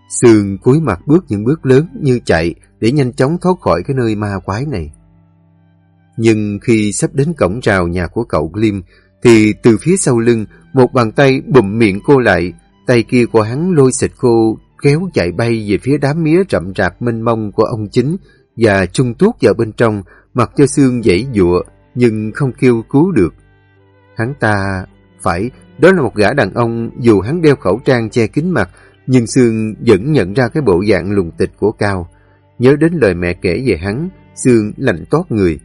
Sương cúi mặt bước những bước lớn như chạy để nhanh chóng thoát khỏi cái nơi ma quái này. Nhưng khi sắp đến cổng rào nhà của cậu Glim, thì từ phía sau lưng, một bàn tay bụm miệng cô lại, tay kia của hắn lôi xịt cô, kéo chạy bay về phía đám mía rậm rạp mênh mông của ông chính và trung tuốt vào bên trong, mặc cho xương dãy dụa, nhưng không kêu cứu được. Hắn ta, phải, đó là một gã đàn ông dù hắn đeo khẩu trang che kín mặt, nhưng Sương vẫn nhận ra cái bộ dạng lùng tịch của Cao. Nhớ đến lời mẹ kể về hắn, Sương lạnh toát người.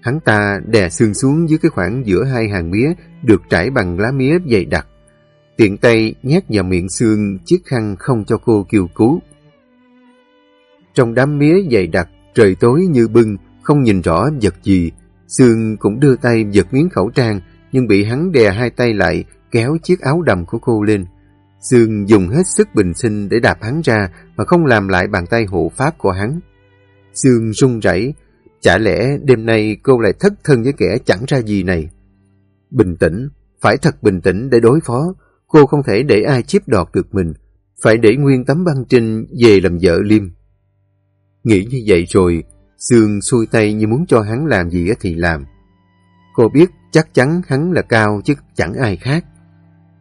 Hắn ta đè Sương xuống dưới cái khoảng giữa hai hàng mía được trải bằng lá mía dày đặc. Tiện tay nhét vào miệng Sương chiếc khăn không cho cô kêu cứu. Trong đám mía dày đặc, trời tối như bưng, không nhìn rõ vật gì. Sương cũng đưa tay giật miếng khẩu trang, nhưng bị hắn đè hai tay lại, kéo chiếc áo đầm của cô lên. Sương dùng hết sức bình sinh để đạp hắn ra mà không làm lại bàn tay hộ pháp của hắn. Sương run rẩy, chả lẽ đêm nay cô lại thất thân với kẻ chẳng ra gì này? Bình tĩnh, phải thật bình tĩnh để đối phó. Cô không thể để ai chiếp đoạt được mình. Phải để nguyên tấm băng trinh về làm vợ Liêm. Nghĩ như vậy rồi, Sương xuôi tay như muốn cho hắn làm gì thì làm. Cô biết chắc chắn hắn là Cao chứ chẳng ai khác.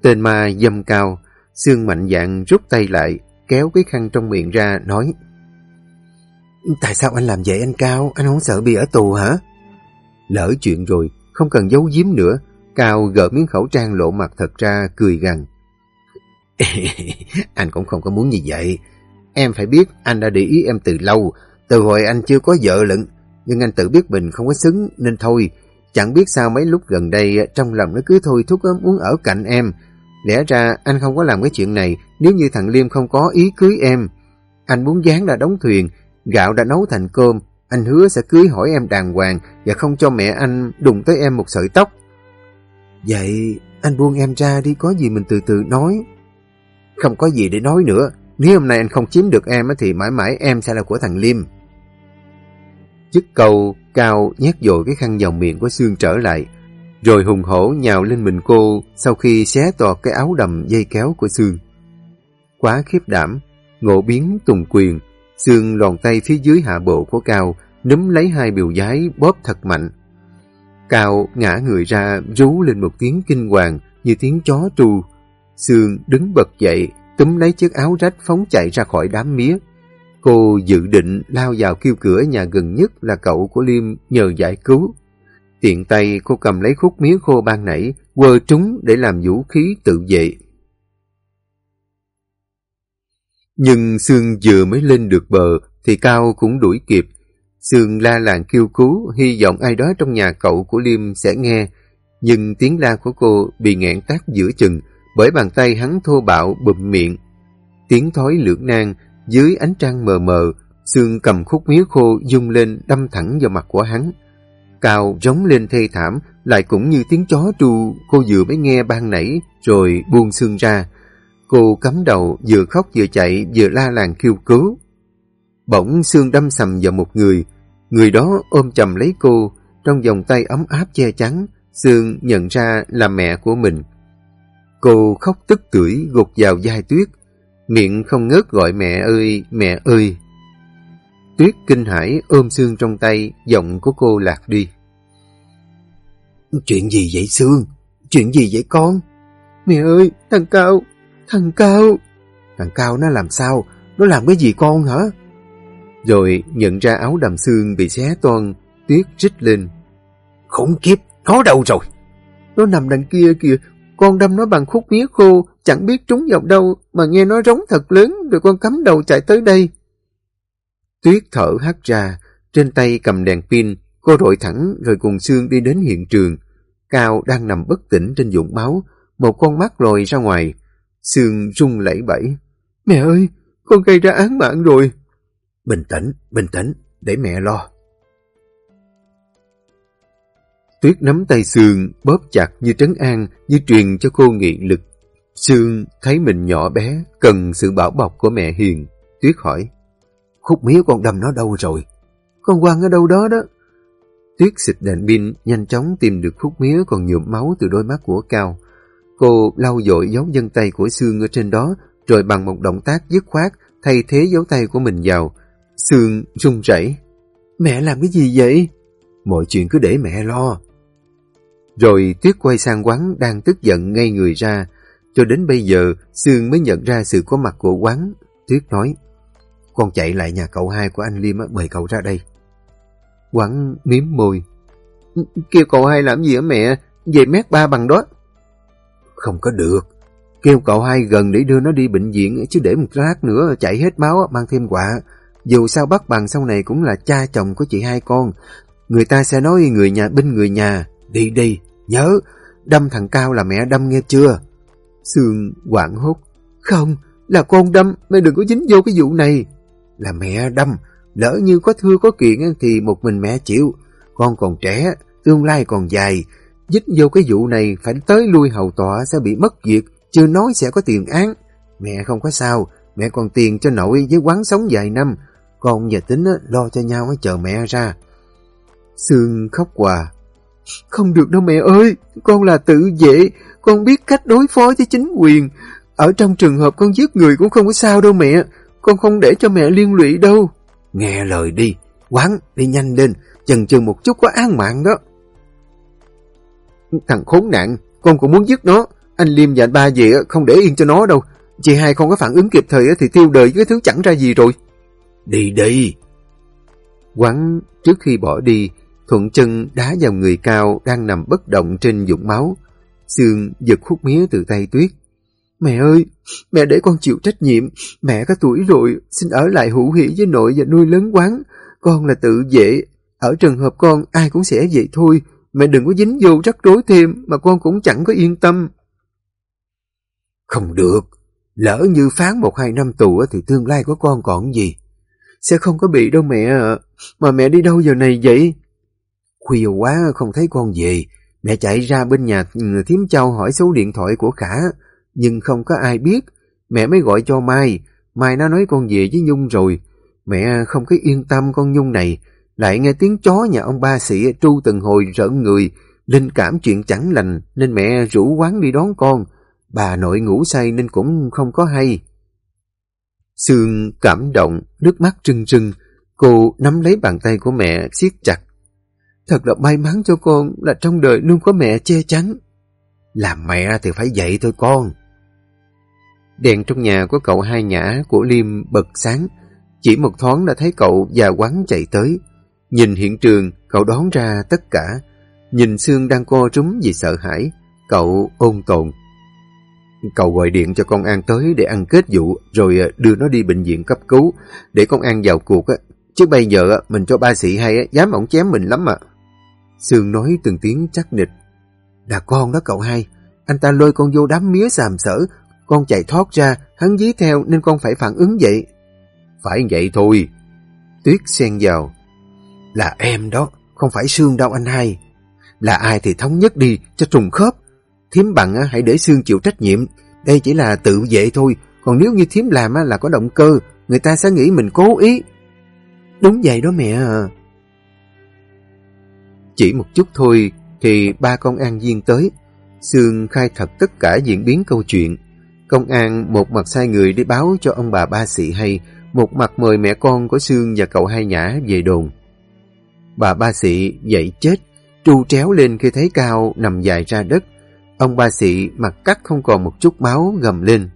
Tên ma dâm Cao, Sương mạnh dạng rút tay lại, kéo cái khăn trong miệng ra, nói Tại sao anh làm vậy anh Cao? Anh không sợ bị ở tù hả? Lỡ chuyện rồi, không cần giấu giếm nữa. Cao gỡ miếng khẩu trang lộ mặt thật ra, cười gằn. (laughs) anh cũng không có muốn như vậy. Em phải biết anh đã để ý em từ lâu, từ hồi anh chưa có vợ lận. Nhưng anh tự biết mình không có xứng, nên thôi. Chẳng biết sao mấy lúc gần đây ờ, trong lòng nó cứ thôi thúc muốn ở cạnh em. Lẽ ra anh không có làm cái chuyện này nếu như thằng Liêm không có ý cưới em. Anh muốn dán đã đóng thuyền, gạo đã nấu thành cơm, anh hứa sẽ cưới hỏi em đàng hoàng và không cho mẹ anh đụng tới em một sợi tóc. Vậy anh buông em ra đi có gì mình từ từ nói. Không có gì để nói nữa, nếu hôm nay anh không chiếm được em thì mãi mãi em sẽ là của thằng Liêm. Chức cầu cao nhét dội cái khăn vào miệng của xương trở lại, rồi hùng hổ nhào lên mình cô sau khi xé toạc cái áo đầm dây kéo của xương. Quá khiếp đảm, ngộ biến tùng quyền, xương lòn tay phía dưới hạ bộ của Cao, núm lấy hai biểu giái bóp thật mạnh. Cao ngã người ra rú lên một tiếng kinh hoàng như tiếng chó tru. Sương đứng bật dậy, túm lấy chiếc áo rách phóng chạy ra khỏi đám mía. Cô dự định lao vào kêu cửa nhà gần nhất là cậu của Liêm nhờ giải cứu. Tiện tay cô cầm lấy khúc mía khô ban nãy, quơ trúng để làm vũ khí tự vệ. Nhưng Sương vừa mới lên được bờ thì Cao cũng đuổi kịp. Sương la làng kêu cứu, hy vọng ai đó trong nhà cậu của Liêm sẽ nghe. Nhưng tiếng la của cô bị nghẹn tắt giữa chừng bởi bàn tay hắn thô bạo bụm miệng. Tiếng thói lưỡng nan dưới ánh trăng mờ mờ, Sương cầm khúc mía khô dung lên đâm thẳng vào mặt của hắn. Cao rống lên thê thảm, lại cũng như tiếng chó tru cô vừa mới nghe ban nãy, rồi buông xương ra. Cô cắm đầu, vừa khóc vừa chạy, vừa la làng kêu cứu. Bỗng xương đâm sầm vào một người, người đó ôm chầm lấy cô, trong vòng tay ấm áp che chắn, Sương nhận ra là mẹ của mình. Cô khóc tức tưởi gục vào vai tuyết, miệng không ngớt gọi mẹ ơi, mẹ ơi. Tuyết kinh hãi ôm xương trong tay, giọng của cô lạc đi. Chuyện gì vậy Sương? Chuyện gì vậy con? Mẹ ơi, thằng Cao, thằng Cao. Thằng Cao nó làm sao? Nó làm cái gì con hả? Rồi nhận ra áo đầm xương bị xé toan, Tuyết rít lên. Khủng kiếp, nó đâu rồi? Nó nằm đằng kia kìa, con đâm nó bằng khúc mía khô, chẳng biết trúng vào đâu, mà nghe nó rống thật lớn, rồi con cắm đầu chạy tới đây. Tuyết thở hắt ra, trên tay cầm đèn pin, cô rội thẳng rồi cùng Sương đi đến hiện trường. Cao đang nằm bất tỉnh trên dụng máu, một con mắt lồi ra ngoài. Sương rung lẩy bẩy. Mẹ ơi, con gây ra án mạng rồi. Bình tĩnh, bình tĩnh, để mẹ lo. Tuyết nắm tay Sương, bóp chặt như trấn an, như truyền cho cô nghị lực. Sương thấy mình nhỏ bé, cần sự bảo bọc của mẹ Hiền. Tuyết hỏi, khúc mía con đâm nó đâu rồi? con quăng ở đâu đó đó. Tuyết xịt đèn pin, nhanh chóng tìm được khúc mía còn nhuộm máu từ đôi mắt của Cao. Cô lau dội dấu dân tay của Sương ở trên đó, rồi bằng một động tác dứt khoát, thay thế dấu tay của mình vào. Sương run rẩy. Mẹ làm cái gì vậy? Mọi chuyện cứ để mẹ lo. Rồi Tuyết quay sang quán đang tức giận ngay người ra. Cho đến bây giờ, Sương mới nhận ra sự có mặt của quán. Tuyết nói, con chạy lại nhà cậu hai của anh Liêm mời cậu ra đây. Quán miếm môi. Kêu cậu hai làm gì hả mẹ? Về mét ba bằng đó. Không có được. Kêu cậu hai gần để đưa nó đi bệnh viện chứ để một lát nữa chạy hết máu mang thêm quả. Dù sao bắt bằng sau này cũng là cha chồng của chị hai con. Người ta sẽ nói người nhà bên người nhà. Đi đi, nhớ, đâm thằng Cao là mẹ đâm nghe chưa? Sương quảng hốt. Không, là con đâm, mẹ đừng có dính vô cái vụ này. Là mẹ đâm, lỡ như có thưa có kiện thì một mình mẹ chịu. Con còn trẻ, tương lai còn dài. Dính vô cái vụ này phải tới lui hầu tọa sẽ bị mất việc, chưa nói sẽ có tiền án. Mẹ không có sao, mẹ còn tiền cho nội với quán sống vài năm. Con và tính lo cho nhau chờ mẹ ra. Sương khóc hòa. Không được đâu mẹ ơi, con là tự vệ, con biết cách đối phó với chính quyền. Ở trong trường hợp con giết người cũng không có sao đâu mẹ, con không để cho mẹ liên lụy đâu. Nghe lời đi, quán, đi nhanh lên, chần chừ một chút có án mạng đó. Thằng khốn nạn, con cũng muốn giết nó. Anh Liêm và anh ba về không để yên cho nó đâu. Chị hai không có phản ứng kịp thời thì tiêu đời với thứ chẳng ra gì rồi. Đi đi. Quán trước khi bỏ đi, thuận chân đá vào người cao đang nằm bất động trên dũng máu. Sương giật khúc mía từ tay Tuyết. Mẹ ơi, mẹ để con chịu trách nhiệm. Mẹ có tuổi rồi, xin ở lại hữu hỷ với nội và nuôi lớn quán. Con là tự vệ. Ở trường hợp con, ai cũng sẽ vậy thôi. Mẹ đừng có dính vô rắc rối thêm, mà con cũng chẳng có yên tâm. Không được. Lỡ như phán một hai năm tù thì tương lai của con còn gì? Sẽ không có bị đâu mẹ ạ. Mà mẹ đi đâu giờ này vậy? Khuya quá không thấy con về. Mẹ chạy ra bên nhà thiếm châu hỏi số điện thoại của Khả. Nhưng không có ai biết. Mẹ mới gọi cho Mai. Mai nó nói con về với Nhung rồi. Mẹ không có yên tâm con Nhung này. Lại nghe tiếng chó nhà ông ba sĩ tru từng hồi rợn người. Linh cảm chuyện chẳng lành nên mẹ rủ quán đi đón con. Bà nội ngủ say nên cũng không có hay. Sương cảm động, nước mắt trưng trưng. Cô nắm lấy bàn tay của mẹ siết chặt. Thật là may mắn cho con là trong đời luôn có mẹ che chắn. Làm mẹ thì phải dậy thôi con. Đèn trong nhà của cậu hai nhã của Liêm bật sáng. Chỉ một thoáng đã thấy cậu già quán chạy tới. Nhìn hiện trường, cậu đón ra tất cả. Nhìn xương đang co trúng vì sợ hãi. Cậu ôn tồn. Cậu gọi điện cho con an tới để ăn kết vụ rồi à, đưa nó đi bệnh viện cấp cứu để con an vào cuộc. Chứ bây giờ mình cho ba sĩ hay dám ổng chém mình lắm mà. Sương nói từng tiếng chắc nịch. Là con đó cậu hai. Anh ta lôi con vô đám mía sàm sở. Con chạy thoát ra, hắn dí theo nên con phải phản ứng vậy. Phải vậy thôi. Tuyết xen vào. Là em đó, không phải Sương đâu anh hai. Là ai thì thống nhất đi cho trùng khớp. Thiếm bằng hãy để Sương chịu trách nhiệm. Đây chỉ là tự vệ thôi. Còn nếu như thiếm làm là có động cơ, người ta sẽ nghĩ mình cố ý. Đúng vậy đó mẹ à. Chỉ một chút thôi thì ba công an viên tới. Sương khai thật tất cả diễn biến câu chuyện. Công an một mặt sai người đi báo cho ông bà ba sĩ hay, một mặt mời mẹ con của Sương và cậu hai nhã về đồn. Bà ba sĩ dậy chết, tru tréo lên khi thấy Cao nằm dài ra đất. Ông ba sĩ mặt cắt không còn một chút máu gầm lên.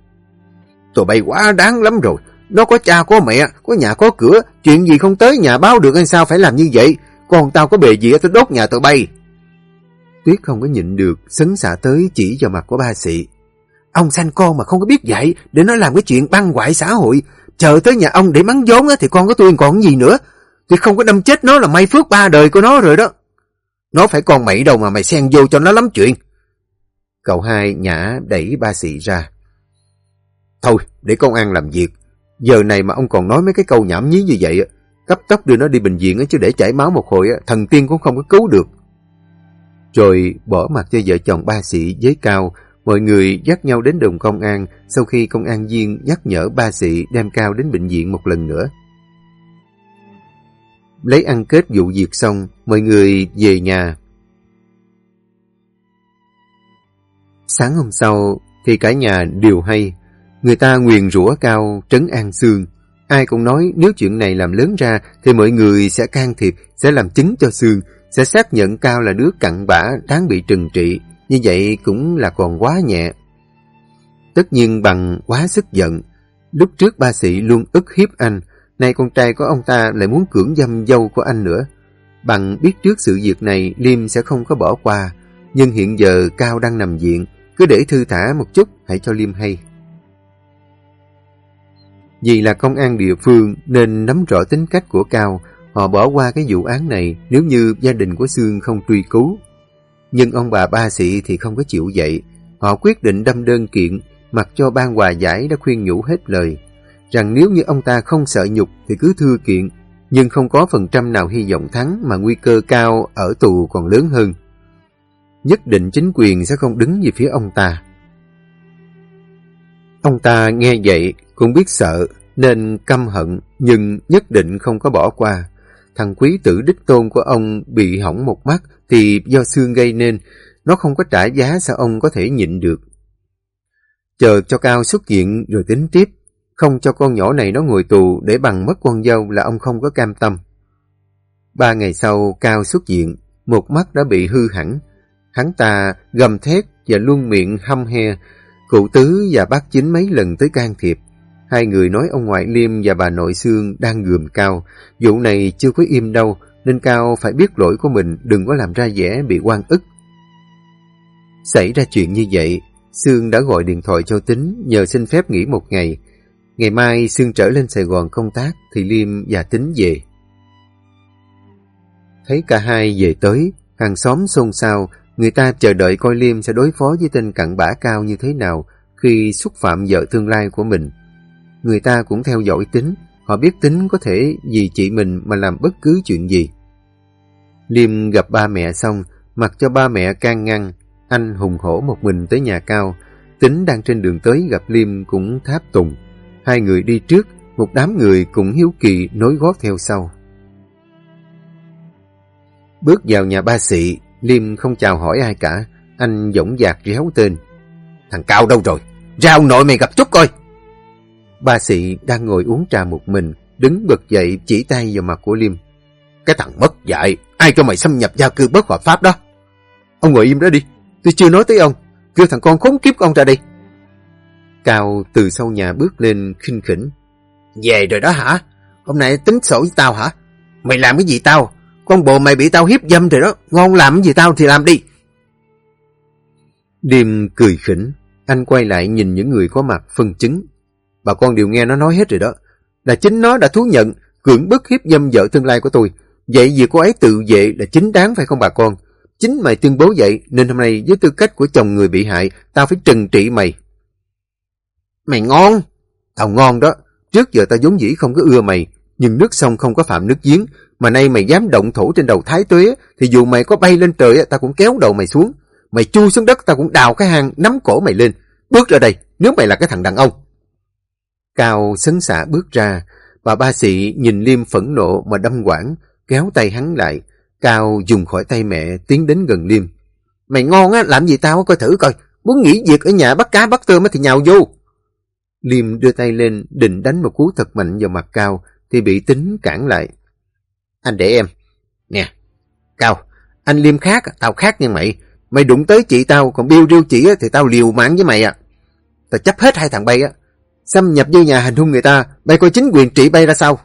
Tụi bay quá đáng lắm rồi. Nó có cha có mẹ, có nhà có cửa, chuyện gì không tới nhà báo được hay sao phải làm như vậy? Còn tao có bề gì tới đốt nhà tụi bay. Tuyết không có nhịn được, sấn xả tới chỉ vào mặt của ba sĩ. Ông sanh con mà không có biết dạy để nó làm cái chuyện băng hoại xã hội. Chờ tới nhà ông để mắng vốn thì con có tôi còn gì nữa. Thì không có đâm chết nó là may phước ba đời của nó rồi đó. Nó phải con mày đâu mà mày xen vô cho nó lắm chuyện. Cậu hai nhã đẩy ba sĩ ra. Thôi, để công an làm việc. Giờ này mà ông còn nói mấy cái câu nhảm nhí như vậy, cấp tốc đưa nó đi bệnh viện chứ để chảy máu một hồi, thần tiên cũng không có cứu được. Rồi bỏ mặt cho vợ chồng ba sĩ với Cao, mọi người dắt nhau đến đồn công an sau khi công an viên nhắc nhở ba sĩ đem Cao đến bệnh viện một lần nữa. lấy ăn kết vụ việc xong, mọi người về nhà. Sáng hôm sau thì cả nhà đều hay. Người ta nguyền rủa cao trấn an xương. Ai cũng nói nếu chuyện này làm lớn ra thì mọi người sẽ can thiệp, sẽ làm chứng cho xương, sẽ xác nhận cao là đứa cặn bã đáng bị trừng trị. Như vậy cũng là còn quá nhẹ. Tất nhiên bằng quá sức giận. Lúc trước ba sĩ luôn ức hiếp anh, nay con trai của ông ta lại muốn cưỡng dâm dâu của anh nữa. Bằng biết trước sự việc này Liêm sẽ không có bỏ qua, nhưng hiện giờ Cao đang nằm viện, cứ để thư thả một chút hãy cho Liêm hay. Vì là công an địa phương nên nắm rõ tính cách của Cao, họ bỏ qua cái vụ án này nếu như gia đình của Sương không truy cứu. Nhưng ông bà ba sĩ thì không có chịu vậy. Họ quyết định đâm đơn kiện, mặc cho ban hòa giải đã khuyên nhủ hết lời, rằng nếu như ông ta không sợ nhục thì cứ thư kiện, nhưng không có phần trăm nào hy vọng thắng mà nguy cơ cao ở tù còn lớn hơn. Nhất định chính quyền sẽ không đứng về phía ông ta. Ông ta nghe vậy cũng biết sợ nên căm hận nhưng nhất định không có bỏ qua. Thằng quý tử đích tôn của ông bị hỏng một mắt thì do xương gây nên, nó không có trả giá sao ông có thể nhịn được. Chờ cho Cao xuất hiện rồi tính tiếp, không cho con nhỏ này nó ngồi tù để bằng mất con dâu là ông không có cam tâm. Ba ngày sau Cao xuất hiện, một mắt đã bị hư hẳn. Hắn ta gầm thét và luôn miệng hăm he, cụ tứ và bác chính mấy lần tới can thiệp. Hai người nói ông ngoại Liêm và bà nội Sương đang gườm Cao. Vụ này chưa có im đâu, nên Cao phải biết lỗi của mình đừng có làm ra vẻ bị quan ức. Xảy ra chuyện như vậy, Sương đã gọi điện thoại cho Tính nhờ xin phép nghỉ một ngày. Ngày mai Sương trở lên Sài Gòn công tác thì Liêm và Tính về. Thấy cả hai về tới, hàng xóm xôn xao, người ta chờ đợi coi Liêm sẽ đối phó với tên cặn bã cao như thế nào khi xúc phạm vợ tương lai của mình. Người ta cũng theo dõi Tính, họ biết Tính có thể vì chị mình mà làm bất cứ chuyện gì. Liêm gặp ba mẹ xong, mặc cho ba mẹ can ngăn, anh hùng hổ một mình tới nhà cao. Tính đang trên đường tới gặp Liêm cũng tháp tùng. Hai người đi trước, một đám người cũng hiếu kỳ nối gót theo sau. Bước vào nhà ba sĩ, Liêm không chào hỏi ai cả. Anh dõng dạc réo tên. Thằng Cao đâu rồi? Ra ông nội mày gặp chút coi. Ba sĩ đang ngồi uống trà một mình, đứng bật dậy chỉ tay vào mặt của Liêm. Cái thằng mất dạy, ai cho mày xâm nhập gia cư bất hợp pháp đó? Ông ngồi im đó đi, tôi chưa nói tới ông, kêu thằng con khốn kiếp ông ra đây. Cao từ sau nhà bước lên khinh khỉnh. Về rồi đó hả? Hôm nay tính sổ với tao hả? Mày làm cái gì tao? Con bồ mày bị tao hiếp dâm rồi đó, ngon làm gì tao thì làm đi. Điềm cười khỉnh, anh quay lại nhìn những người có mặt phân chứng. Bà con đều nghe nó nói hết rồi đó. Là chính nó đã thú nhận cưỡng bức hiếp dâm vợ tương lai của tôi. Vậy việc cô ấy tự vệ là chính đáng phải không bà con? Chính mày tuyên bố vậy nên hôm nay với tư cách của chồng người bị hại tao phải trừng trị mày. Mày ngon! Tao ngon đó. Trước giờ tao vốn dĩ không có ưa mày nhưng nước sông không có phạm nước giếng mà nay mày dám động thủ trên đầu thái tuế thì dù mày có bay lên trời tao cũng kéo đầu mày xuống. Mày chui xuống đất tao cũng đào cái hang nắm cổ mày lên. Bước ra đây nếu mày là cái thằng đàn ông. Cao sấn xả bước ra Bà ba sĩ nhìn Liêm phẫn nộ mà đâm quảng, kéo tay hắn lại. Cao dùng khỏi tay mẹ, tiến đến gần Liêm. Mày ngon á, làm gì tao coi thử coi. Muốn nghỉ việc ở nhà bắt cá bắt tôm thì nhào vô. Liêm đưa tay lên, định đánh một cú thật mạnh vào mặt Cao, thì bị tính cản lại. Anh để em. Nè, Cao, anh Liêm khác, tao khác như mày. Mày đụng tới chị tao, còn biêu riêu chị thì tao liều mạng với mày à. Tao chấp hết hai thằng bay á, xâm nhập vô nhà hành hung người ta, bay coi chính quyền trị bay ra sao?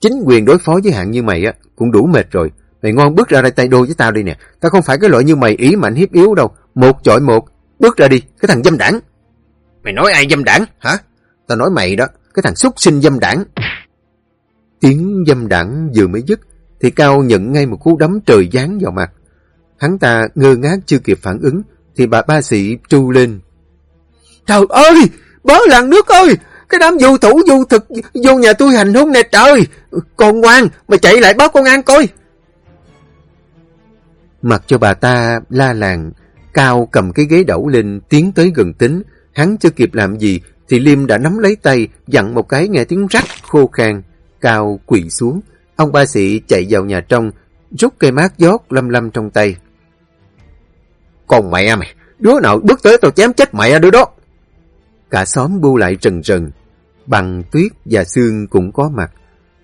Chính quyền đối phó với hạng như mày á, cũng đủ mệt rồi. Mày ngon bước ra đây tay đôi với tao đi nè. Tao không phải cái loại như mày ý mạnh hiếp yếu đâu. Một chọi một. Bước ra đi, cái thằng dâm đảng. Mày nói ai dâm đảng, hả? Tao nói mày đó, cái thằng xúc sinh dâm đảng. Tiếng dâm đảng vừa mới dứt, thì Cao nhận ngay một cú đấm trời giáng vào mặt. Hắn ta ngơ ngác chưa kịp phản ứng, thì bà ba sĩ tru lên. Trời ơi! Bớ làng nước ơi! Cái đám du thủ du thực vô nhà tôi hành hung nè trời! Con ngoan, mày chạy lại báo công an coi! Mặc cho bà ta la làng, Cao cầm cái ghế đẩu lên tiến tới gần tính. Hắn chưa kịp làm gì thì Liêm đã nắm lấy tay, dặn một cái nghe tiếng rắc khô khan. Cao quỳ xuống, Ông ba sĩ chạy vào nhà trong, rút cây mát giót lâm lâm trong tay. Còn mẹ à mày, đứa nào bước tới tao chém chết mẹ à đứa đó. Cả xóm bu lại rần rần, Bằng tuyết và xương cũng có mặt.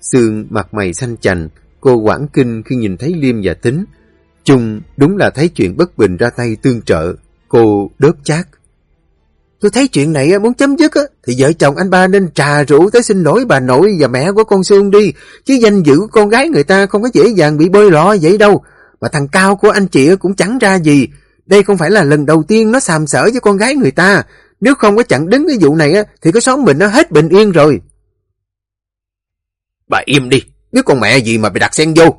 Sương mặt mày xanh chành, cô quảng kinh khi nhìn thấy Liêm và Tính. Chung đúng là thấy chuyện bất bình ra tay tương trợ. Cô đớp chát. Tôi thấy chuyện này muốn chấm dứt thì vợ chồng anh ba nên trà rượu tới xin lỗi bà nội và mẹ của con Sương đi. Chứ danh dự của con gái người ta không có dễ dàng bị bơi lọ vậy đâu. Mà thằng Cao của anh chị cũng chẳng ra gì. Đây không phải là lần đầu tiên nó xàm sở với con gái người ta. Nếu không có chặn đứng cái vụ này thì cái xóm mình nó hết bình yên rồi. Bà im đi, nếu con mẹ gì mà bị đặt xen vô.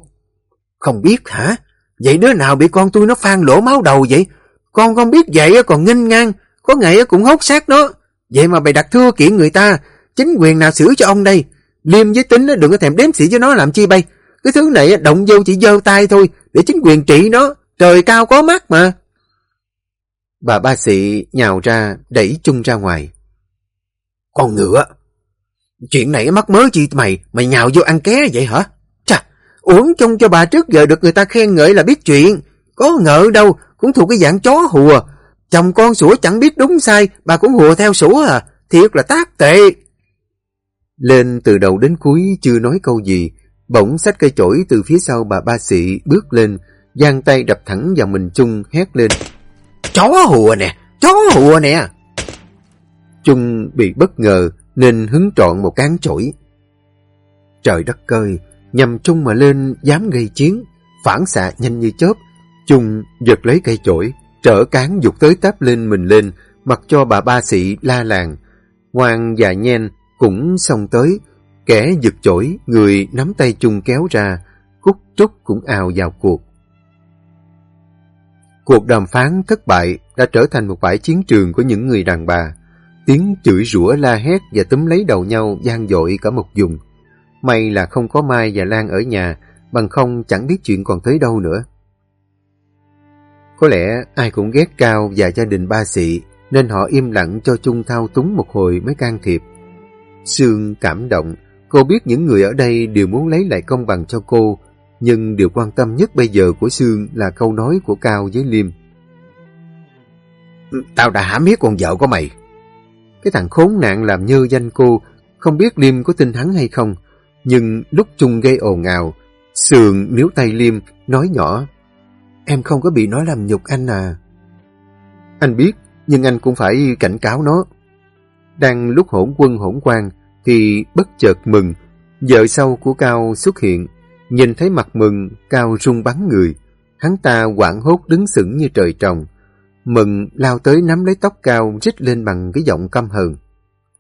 Không biết hả? Vậy đứa nào bị con tôi nó phan lỗ máu đầu vậy? Con không biết vậy còn nghinh ngang, có ngày cũng hốt xác nó. Vậy mà bày đặt thưa kiện người ta, chính quyền nào xử cho ông đây? Liêm với tính đừng có thèm đếm xỉ cho nó làm chi bay. Cái thứ này động vô chỉ dơ tay thôi, để chính quyền trị nó. Trời cao có mắt mà. Bà ba sĩ nhào ra, đẩy chung ra ngoài. Con ngựa! Chuyện này mắc mớ chi mày, mày nhào vô ăn ké vậy hả? Chà, uống chung cho bà trước giờ được người ta khen ngợi là biết chuyện. Có ngờ đâu, cũng thuộc cái dạng chó hùa. Chồng con sủa chẳng biết đúng sai, bà cũng hùa theo sủa à. Thiệt là tác tệ. Lên từ đầu đến cuối chưa nói câu gì, bỗng sách cây chổi từ phía sau bà ba sĩ bước lên, giang tay đập thẳng vào mình Chung hét lên. Chó hùa nè, chó hùa nè. Chung bị bất ngờ nên hứng trọn một cán chổi. Trời đất cơi, nhằm Chung mà lên dám gây chiến, phản xạ nhanh như chớp. Chung giật lấy cây chổi, trở cán dục tới táp lên mình lên, mặc cho bà ba sĩ la làng. Ngoan và nhen cũng xông tới, kẻ giật chổi, người nắm tay Chung kéo ra, Cúc Trúc cũng ào vào cuộc. Cuộc đàm phán thất bại đã trở thành một bãi chiến trường của những người đàn bà. Tiếng chửi rủa la hét và túm lấy đầu nhau gian dội cả một vùng. May là không có Mai và Lan ở nhà, bằng không chẳng biết chuyện còn tới đâu nữa. Có lẽ ai cũng ghét Cao và gia đình ba sĩ, nên họ im lặng cho Trung thao túng một hồi mới can thiệp. Sương cảm động, cô biết những người ở đây đều muốn lấy lại công bằng cho cô, nhưng điều quan tâm nhất bây giờ của Sương là câu nói của Cao với Liêm. Tao đã hãm hiếp con vợ của mày. Cái thằng khốn nạn làm nhơ danh cô, không biết Liêm có tin hắn hay không, nhưng lúc Trung gây ồn ào, Sương níu tay Liêm, nói nhỏ, Em không có bị nó làm nhục anh à. Anh biết, nhưng anh cũng phải cảnh cáo nó. Đang lúc hỗn quân hỗn quan, thì bất chợt mừng, vợ sau của Cao xuất hiện, Nhìn thấy mặt mừng, cao rung bắn người. Hắn ta quảng hốt đứng sững như trời trồng. Mừng lao tới nắm lấy tóc cao rít lên bằng cái giọng căm hờn.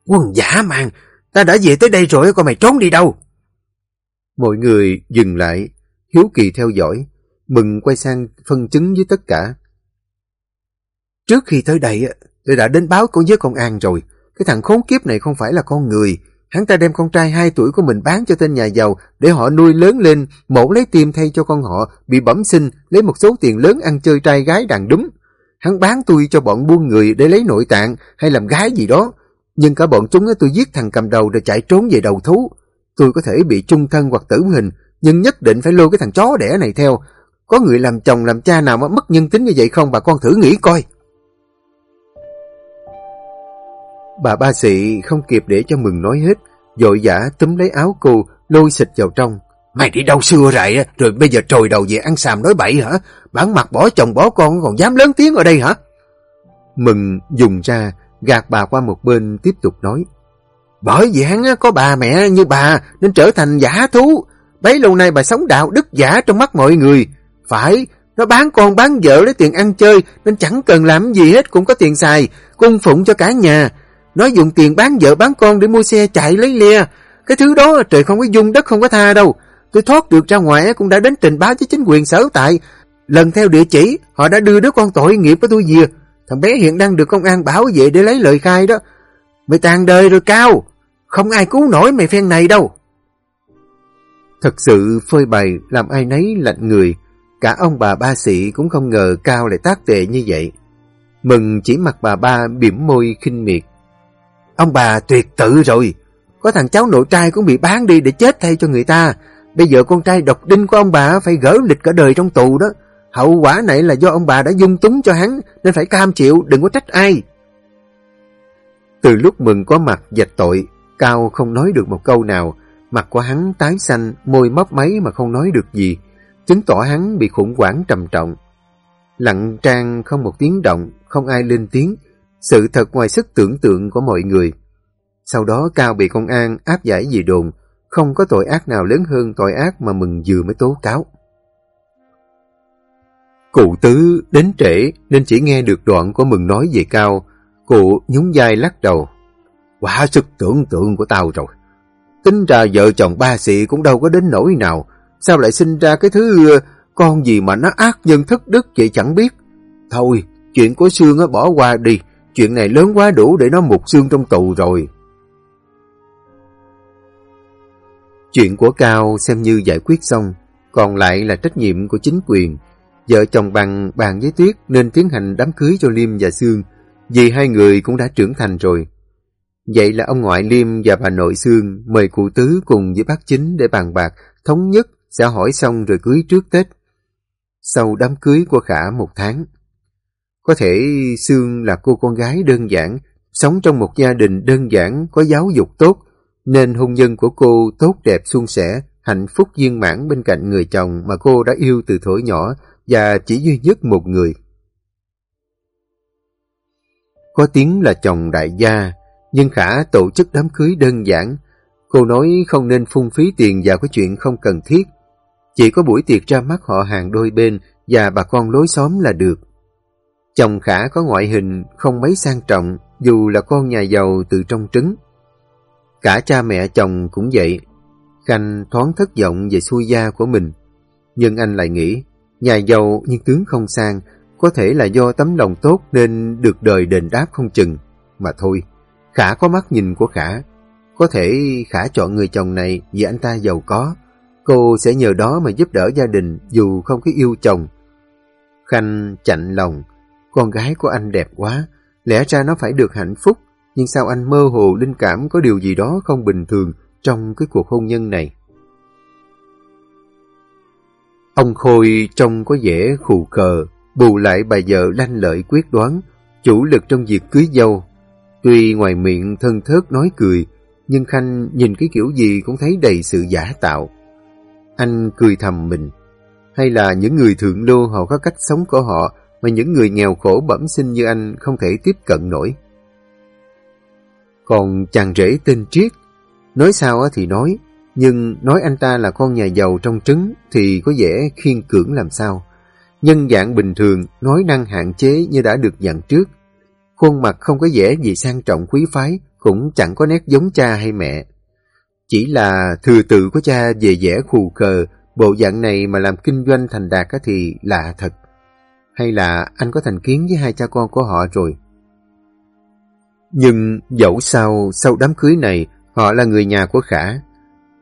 Quân giả mang, ta đã về tới đây rồi, còn mày trốn đi đâu? Mọi người dừng lại, hiếu kỳ theo dõi. Mừng quay sang phân chứng với tất cả. Trước khi tới đây, tôi đã đến báo con với công an rồi. Cái thằng khốn kiếp này không phải là con người, Hắn ta đem con trai 2 tuổi của mình bán cho tên nhà giàu để họ nuôi lớn lên, mổ lấy tim thay cho con họ, bị bẩm sinh, lấy một số tiền lớn ăn chơi trai gái đàn đúng. Hắn bán tôi cho bọn buôn người để lấy nội tạng hay làm gái gì đó. Nhưng cả bọn chúng tôi giết thằng cầm đầu rồi chạy trốn về đầu thú. Tôi có thể bị trung thân hoặc tử hình, nhưng nhất định phải lôi cái thằng chó đẻ này theo. Có người làm chồng làm cha nào mà mất nhân tính như vậy không bà con thử nghĩ coi. Bà ba sĩ không kịp để cho mừng nói hết, dội dã túm lấy áo cô, lôi xịt vào trong. Mày đi đâu xưa rậy, rồi bây giờ trồi đầu về ăn xàm nói bậy hả? Bản mặt bỏ chồng bỏ con còn dám lớn tiếng ở đây hả? Mừng dùng ra, gạt bà qua một bên tiếp tục nói. Bởi vì hắn có bà mẹ như bà nên trở thành giả thú. Bấy lâu nay bà sống đạo đức giả trong mắt mọi người. Phải, nó bán con bán vợ lấy tiền ăn chơi nên chẳng cần làm gì hết cũng có tiền xài, cung phụng cho cả nhà. Nó dùng tiền bán vợ bán con để mua xe chạy lấy le. Cái thứ đó trời không có dung đất không có tha đâu. Tôi thoát được ra ngoài cũng đã đến trình báo với chính quyền sở tại. Lần theo địa chỉ, họ đã đưa đứa con tội nghiệp của tôi về. Thằng bé hiện đang được công an bảo vệ để lấy lời khai đó. Mày tàn đời rồi cao. Không ai cứu nổi mày phen này đâu. Thật sự phơi bày làm ai nấy lạnh người. Cả ông bà ba sĩ cũng không ngờ Cao lại tác tệ như vậy. Mừng chỉ mặt bà ba bỉm môi khinh miệt. Ông bà tuyệt tự rồi. Có thằng cháu nội trai cũng bị bán đi để chết thay cho người ta. Bây giờ con trai độc đinh của ông bà phải gỡ lịch cả đời trong tù đó. Hậu quả này là do ông bà đã dung túng cho hắn nên phải cam chịu, đừng có trách ai. Từ lúc mừng có mặt dạch tội, Cao không nói được một câu nào. Mặt của hắn tái xanh, môi mấp máy mà không nói được gì, chứng tỏ hắn bị khủng hoảng trầm trọng. Lặng trang không một tiếng động, không ai lên tiếng, sự thật ngoài sức tưởng tượng của mọi người. Sau đó Cao bị công an áp giải về đồn, không có tội ác nào lớn hơn tội ác mà mừng vừa mới tố cáo. Cụ tứ đến trễ nên chỉ nghe được đoạn của mừng nói về Cao. Cụ nhún vai lắc đầu. Quá sức tưởng tượng của tao rồi. Tính ra vợ chồng ba xị cũng đâu có đến nỗi nào. Sao lại sinh ra cái thứ ờ, con gì mà nó ác nhân thất đức vậy chẳng biết. Thôi, chuyện của Sương bỏ qua đi. Chuyện này lớn quá đủ để nó mục xương trong tù rồi. Chuyện của Cao xem như giải quyết xong, còn lại là trách nhiệm của chính quyền. Vợ chồng bằng bàn với Tuyết nên tiến hành đám cưới cho Liêm và Sương, vì hai người cũng đã trưởng thành rồi. Vậy là ông ngoại Liêm và bà nội Sương mời cụ tứ cùng với bác chính để bàn bạc, thống nhất, sẽ hỏi xong rồi cưới trước Tết. Sau đám cưới của Khả một tháng. Có thể Sương là cô con gái đơn giản, sống trong một gia đình đơn giản, có giáo dục tốt, nên hôn nhân của cô tốt đẹp suôn sẻ, hạnh phúc viên mãn bên cạnh người chồng mà cô đã yêu từ thổi nhỏ và chỉ duy nhất một người. Có tiếng là chồng đại gia, nhưng Khả tổ chức đám cưới đơn giản. Cô nói không nên phung phí tiền vào cái chuyện không cần thiết. Chỉ có buổi tiệc ra mắt họ hàng đôi bên và bà con lối xóm là được. Chồng Khả có ngoại hình không mấy sang trọng dù là con nhà giàu từ trong trứng. Cả cha mẹ chồng cũng vậy. Khanh thoáng thất vọng về xuôi gia của mình. Nhưng anh lại nghĩ, nhà giàu nhưng tướng không sang, có thể là do tấm lòng tốt nên được đời đền đáp không chừng. Mà thôi, Khả có mắt nhìn của Khả. Có thể Khả chọn người chồng này vì anh ta giàu có. Cô sẽ nhờ đó mà giúp đỡ gia đình dù không có yêu chồng. Khanh chạnh lòng, con gái của anh đẹp quá, lẽ ra nó phải được hạnh phúc nhưng sao anh mơ hồ linh cảm có điều gì đó không bình thường trong cái cuộc hôn nhân này? Ông Khôi trông có vẻ khù khờ, bù lại bà vợ lanh lợi quyết đoán, chủ lực trong việc cưới dâu. Tuy ngoài miệng thân thớt nói cười, nhưng Khanh nhìn cái kiểu gì cũng thấy đầy sự giả tạo. Anh cười thầm mình. Hay là những người thượng lưu họ có cách sống của họ mà những người nghèo khổ bẩm sinh như anh không thể tiếp cận nổi. Còn chàng rể tên Triết, nói sao thì nói, nhưng nói anh ta là con nhà giàu trong trứng thì có vẻ khiên cưỡng làm sao. Nhân dạng bình thường, nói năng hạn chế như đã được dặn trước. Khuôn mặt không có vẻ gì sang trọng quý phái, cũng chẳng có nét giống cha hay mẹ. Chỉ là thừa tự của cha về vẻ khù khờ, bộ dạng này mà làm kinh doanh thành đạt thì lạ thật. Hay là anh có thành kiến với hai cha con của họ rồi? Nhưng dẫu sao, sau đám cưới này, họ là người nhà của Khả.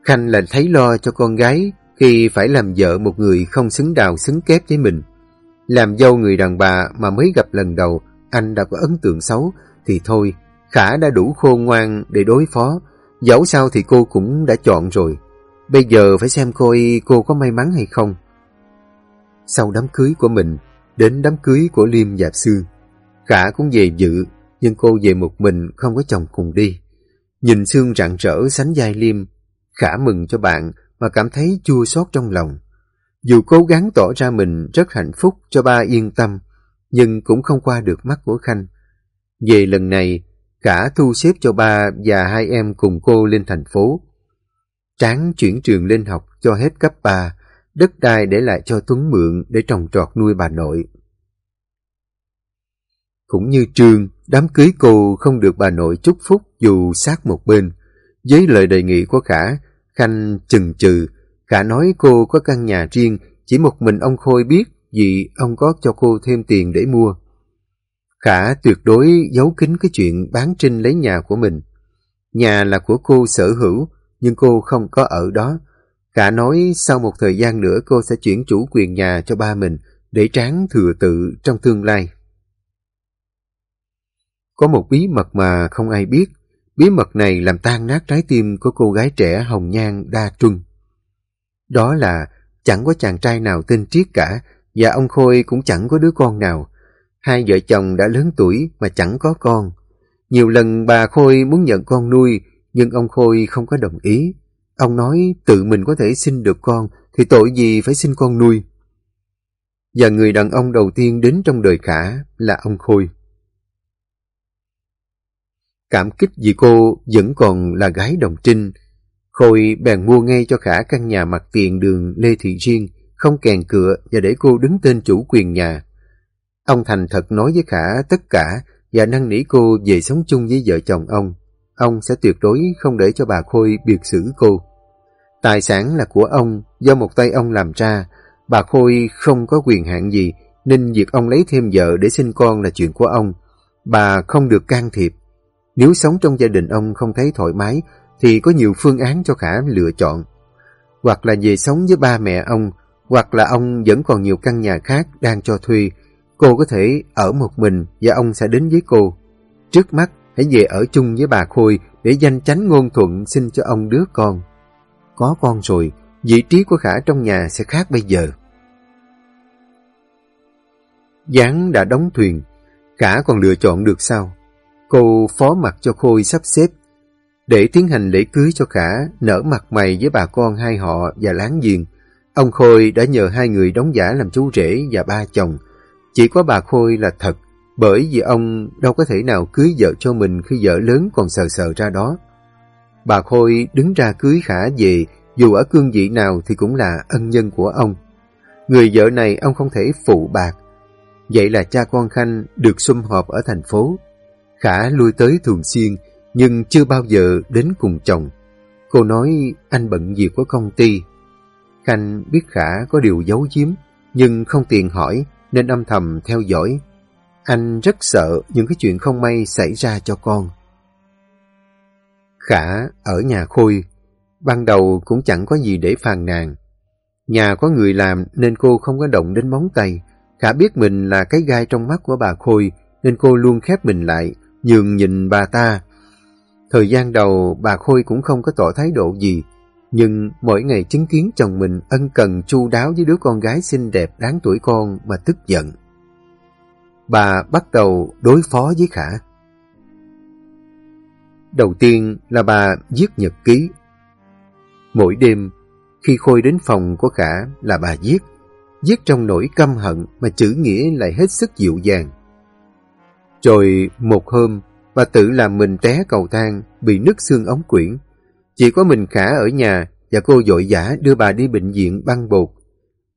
Khanh là thấy lo cho con gái khi phải làm vợ một người không xứng đào xứng kép với mình. Làm dâu người đàn bà mà mới gặp lần đầu, anh đã có ấn tượng xấu, thì thôi, Khả đã đủ khôn ngoan để đối phó. Dẫu sao thì cô cũng đã chọn rồi. Bây giờ phải xem coi cô có may mắn hay không. Sau đám cưới của mình, đến đám cưới của Liêm và Sương, Khả cũng về dự nhưng cô về một mình không có chồng cùng đi. Nhìn Sương rạng rỡ sánh vai Liêm, khả mừng cho bạn mà cảm thấy chua xót trong lòng. Dù cố gắng tỏ ra mình rất hạnh phúc cho ba yên tâm, nhưng cũng không qua được mắt của Khanh. Về lần này, khả thu xếp cho ba và hai em cùng cô lên thành phố. Tráng chuyển trường lên học cho hết cấp 3, đất đai để lại cho Tuấn mượn để trồng trọt nuôi bà nội. Cũng như Trương, đám cưới cô không được bà nội chúc phúc dù sát một bên. Với lời đề nghị của Khả, Khanh chừng chừ, Khả nói cô có căn nhà riêng, chỉ một mình ông Khôi biết vì ông có cho cô thêm tiền để mua. Khả tuyệt đối giấu kín cái chuyện bán trinh lấy nhà của mình. Nhà là của cô sở hữu, nhưng cô không có ở đó. Khả nói sau một thời gian nữa cô sẽ chuyển chủ quyền nhà cho ba mình để tráng thừa tự trong tương lai. Có một bí mật mà không ai biết. Bí mật này làm tan nát trái tim của cô gái trẻ hồng nhan đa truân. Đó là chẳng có chàng trai nào tên Triết cả, và ông Khôi cũng chẳng có đứa con nào. Hai vợ chồng đã lớn tuổi mà chẳng có con. Nhiều lần bà Khôi muốn nhận con nuôi, nhưng ông Khôi không có đồng ý. Ông nói tự mình có thể sinh được con, thì tội gì phải sinh con nuôi. Và người đàn ông đầu tiên đến trong đời Khả là ông Khôi. Cảm kích vì cô vẫn còn là gái đồng trinh, Khôi bèn mua ngay cho Khả căn nhà mặt tiền đường Lê Thị Riêng, không kèn cửa và để cô đứng tên chủ quyền nhà. Ông Thành thật nói với Khả tất cả và năn nỉ cô về sống chung với vợ chồng ông. Ông sẽ tuyệt đối không để cho bà Khôi biệt xử cô. Tài sản là của ông, do một tay ông làm ra. Bà Khôi không có quyền hạn gì, nên việc ông lấy thêm vợ để sinh con là chuyện của ông. Bà không được can thiệp. Nếu sống trong gia đình ông không thấy thoải mái, thì có nhiều phương án cho Khả lựa chọn. Hoặc là về sống với ba mẹ ông, hoặc là ông vẫn còn nhiều căn nhà khác đang cho thuê. Cô có thể ở một mình và ông sẽ đến với cô. Trước mắt, hãy về ở chung với bà Khôi để danh tránh ngôn thuận xin cho ông đứa con. Có con rồi, vị trí của Khả trong nhà sẽ khác bây giờ. Giáng đã đóng thuyền, Khả còn lựa chọn được sao? Cô phó mặt cho Khôi sắp xếp để tiến hành lễ cưới cho Khả, nở mặt mày với bà con hai họ và láng giềng. Ông Khôi đã nhờ hai người đóng giả làm chú rể và ba chồng. Chỉ có bà Khôi là thật, bởi vì ông đâu có thể nào cưới vợ cho mình khi vợ lớn còn sờ sờ ra đó. Bà Khôi đứng ra cưới Khả về, dù ở cương vị nào thì cũng là ân nhân của ông. Người vợ này ông không thể phụ bạc. Vậy là cha con Khanh được sum họp ở thành phố. Khả lui tới thường xuyên, nhưng chưa bao giờ đến cùng chồng. Cô nói anh bận việc của công ty. Khanh biết Khả có điều giấu giếm, nhưng không tiện hỏi nên âm thầm theo dõi. Anh rất sợ những cái chuyện không may xảy ra cho con. Khả ở nhà Khôi, ban đầu cũng chẳng có gì để phàn nàn. Nhà có người làm nên cô không có động đến móng tay. Khả biết mình là cái gai trong mắt của bà Khôi nên cô luôn khép mình lại, nhường nhìn bà ta Thời gian đầu bà Khôi cũng không có tỏ thái độ gì, nhưng mỗi ngày chứng kiến chồng mình ân cần chu đáo với đứa con gái xinh đẹp đáng tuổi con mà tức giận. Bà bắt đầu đối phó với Khả. Đầu tiên là bà viết nhật ký. Mỗi đêm, khi Khôi đến phòng của Khả là bà viết, viết trong nỗi căm hận mà chữ nghĩa lại hết sức dịu dàng. Rồi một hôm, Bà tự làm mình té cầu thang, bị nứt xương ống quyển. Chỉ có mình Khả ở nhà và cô dội dã đưa bà đi bệnh viện băng bột.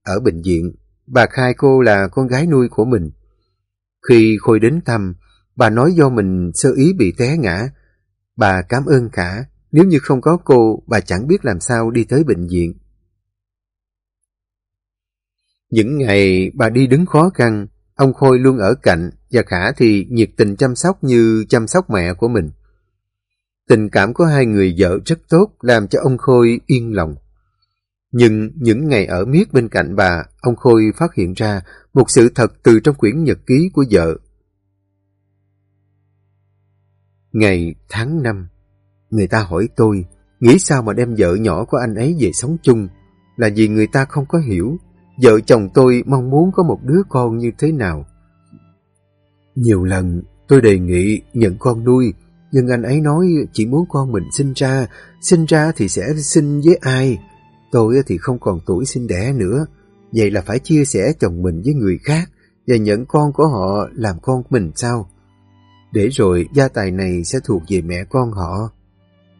Ở bệnh viện, bà khai cô là con gái nuôi của mình. Khi Khôi đến thăm, bà nói do mình sơ ý bị té ngã. Bà cảm ơn Khả, nếu như không có cô, bà chẳng biết làm sao đi tới bệnh viện. Những ngày bà đi đứng khó khăn, ông Khôi luôn ở cạnh và Khả thì nhiệt tình chăm sóc như chăm sóc mẹ của mình. Tình cảm của hai người vợ rất tốt làm cho ông Khôi yên lòng. Nhưng những ngày ở miết bên cạnh bà, ông Khôi phát hiện ra một sự thật từ trong quyển nhật ký của vợ. Ngày tháng năm, người ta hỏi tôi, nghĩ sao mà đem vợ nhỏ của anh ấy về sống chung, là vì người ta không có hiểu, vợ chồng tôi mong muốn có một đứa con như thế nào. Nhiều lần tôi đề nghị nhận con nuôi, nhưng anh ấy nói chỉ muốn con mình sinh ra, sinh ra thì sẽ sinh với ai. Tôi thì không còn tuổi sinh đẻ nữa, vậy là phải chia sẻ chồng mình với người khác và nhận con của họ làm con mình sao? Để rồi gia tài này sẽ thuộc về mẹ con họ.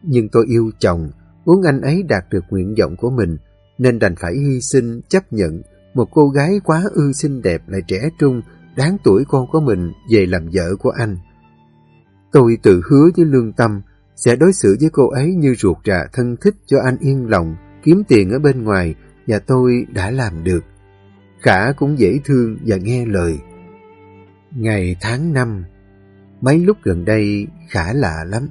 Nhưng tôi yêu chồng, muốn anh ấy đạt được nguyện vọng của mình, nên đành phải hy sinh, chấp nhận một cô gái quá ư xinh đẹp lại trẻ trung, đáng tuổi con của mình về làm vợ của anh. Tôi tự hứa với lương tâm sẽ đối xử với cô ấy như ruột rà thân thích cho anh yên lòng, kiếm tiền ở bên ngoài và tôi đã làm được. Khả cũng dễ thương và nghe lời. Ngày tháng năm, mấy lúc gần đây Khả lạ lắm.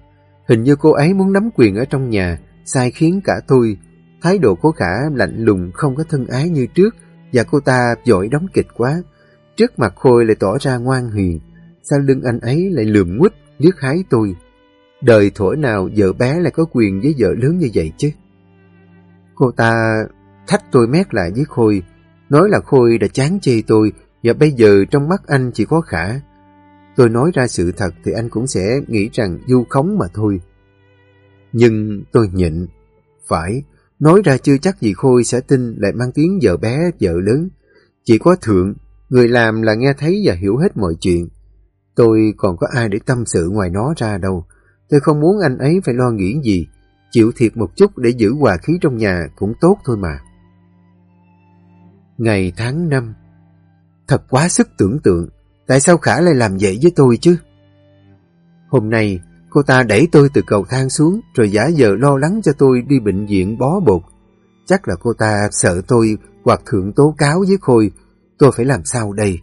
Hình như cô ấy muốn nắm quyền ở trong nhà, sai khiến cả tôi. Thái độ của Khả lạnh lùng không có thân ái như trước và cô ta giỏi đóng kịch quá. Trước mặt Khôi lại tỏ ra ngoan hiền, sao lưng anh ấy lại lườm quýt liếc hái tôi. Đời thổi nào vợ bé lại có quyền với vợ lớn như vậy chứ? Cô ta thách tôi mét lại với Khôi, nói là Khôi đã chán chê tôi và bây giờ trong mắt anh chỉ có khả. Tôi nói ra sự thật thì anh cũng sẽ nghĩ rằng du khống mà thôi. Nhưng tôi nhịn. Phải, nói ra chưa chắc gì Khôi sẽ tin lại mang tiếng vợ bé, vợ lớn. Chỉ có Thượng, người làm là nghe thấy và hiểu hết mọi chuyện. Tôi còn có ai để tâm sự ngoài nó ra đâu. Tôi không muốn anh ấy phải lo nghĩ gì. Chịu thiệt một chút để giữ hòa khí trong nhà cũng tốt thôi mà. Ngày tháng năm Thật quá sức tưởng tượng. Tại sao Khả lại làm vậy với tôi chứ? Hôm nay, cô ta đẩy tôi từ cầu thang xuống rồi giả vờ lo lắng cho tôi đi bệnh viện bó bột. Chắc là cô ta sợ tôi hoặc thượng tố cáo với Khôi. Tôi phải làm sao đây?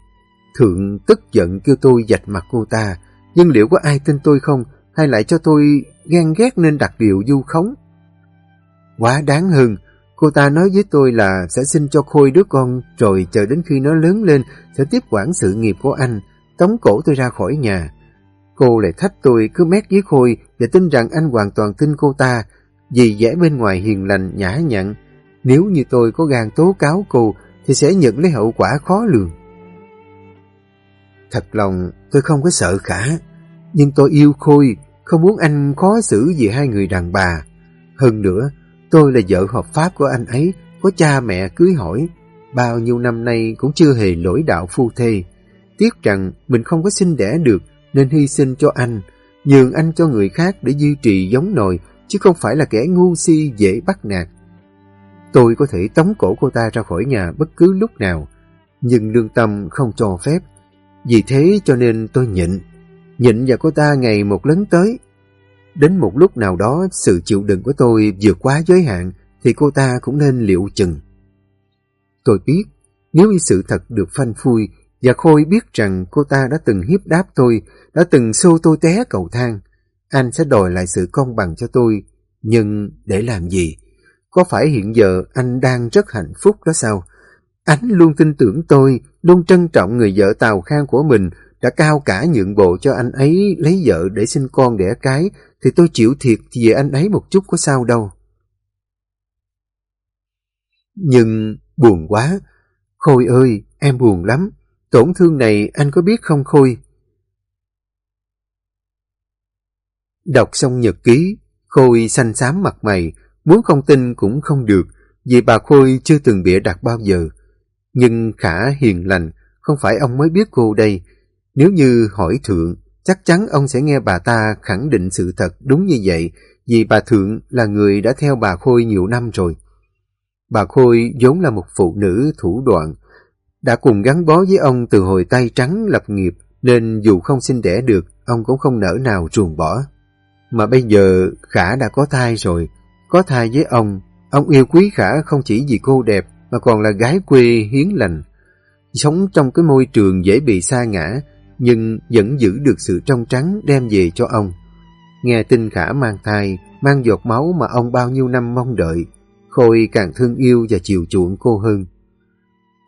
Thượng tức giận kêu tôi dạch mặt cô ta. Nhưng liệu có ai tin tôi không? Hay lại cho tôi ghen ghét nên đặt điều du khống? Quá đáng hơn, cô ta nói với tôi là sẽ xin cho Khôi đứa con rồi chờ đến khi nó lớn lên sẽ tiếp quản sự nghiệp của anh, tống cổ tôi ra khỏi nhà. Cô lại thách tôi cứ mét với Khôi và tin rằng anh hoàn toàn tin cô ta vì vẻ bên ngoài hiền lành nhã nhặn. Nếu như tôi có gan tố cáo cô thì sẽ nhận lấy hậu quả khó lường. Thật lòng tôi không có sợ khả, nhưng tôi yêu Khôi, không muốn anh khó xử vì hai người đàn bà. Hơn nữa, tôi là vợ hợp pháp của anh ấy, có cha mẹ cưới hỏi, bao nhiêu năm nay cũng chưa hề lỗi đạo phu thê. Tiếc rằng mình không có sinh đẻ được nên hy sinh cho anh, nhường anh cho người khác để duy trì giống nồi, chứ không phải là kẻ ngu si dễ bắt nạt. Tôi có thể tống cổ cô ta ra khỏi nhà bất cứ lúc nào, nhưng lương tâm không cho phép. Vì thế cho nên tôi nhịn, nhịn và cô ta ngày một lớn tới. Đến một lúc nào đó sự chịu đựng của tôi vượt quá giới hạn thì cô ta cũng nên liệu chừng. Tôi biết, nếu như sự thật được phanh phui và Khôi biết rằng cô ta đã từng hiếp đáp tôi, đã từng xô tôi té cầu thang, anh sẽ đòi lại sự công bằng cho tôi. Nhưng để làm gì? Có phải hiện giờ anh đang rất hạnh phúc đó sao? Anh luôn tin tưởng tôi, luôn trân trọng người vợ tàu khang của mình, đã cao cả nhượng bộ cho anh ấy lấy vợ để sinh con đẻ cái, thì tôi chịu thiệt về anh ấy một chút có sao đâu. Nhưng buồn quá. Khôi ơi, em buồn lắm. Tổn thương này anh có biết không Khôi? Đọc xong nhật ký, Khôi xanh xám mặt mày, muốn không tin cũng không được, vì bà Khôi chưa từng bịa đặt bao giờ. Nhưng Khả hiền lành, không phải ông mới biết cô đây. Nếu như hỏi Thượng, chắc chắn ông sẽ nghe bà ta khẳng định sự thật đúng như vậy, vì bà Thượng là người đã theo bà Khôi nhiều năm rồi. Bà Khôi vốn là một phụ nữ thủ đoạn, đã cùng gắn bó với ông từ hồi tay trắng lập nghiệp, nên dù không sinh đẻ được, ông cũng không nỡ nào ruồng bỏ. Mà bây giờ Khả đã có thai rồi, có thai với ông, ông yêu quý Khả không chỉ vì cô đẹp, mà còn là gái quê hiến lành. Sống trong cái môi trường dễ bị sa ngã, nhưng vẫn giữ được sự trong trắng đem về cho ông. Nghe tin Khả mang thai, mang giọt máu mà ông bao nhiêu năm mong đợi, Khôi càng thương yêu và chiều chuộng cô hơn.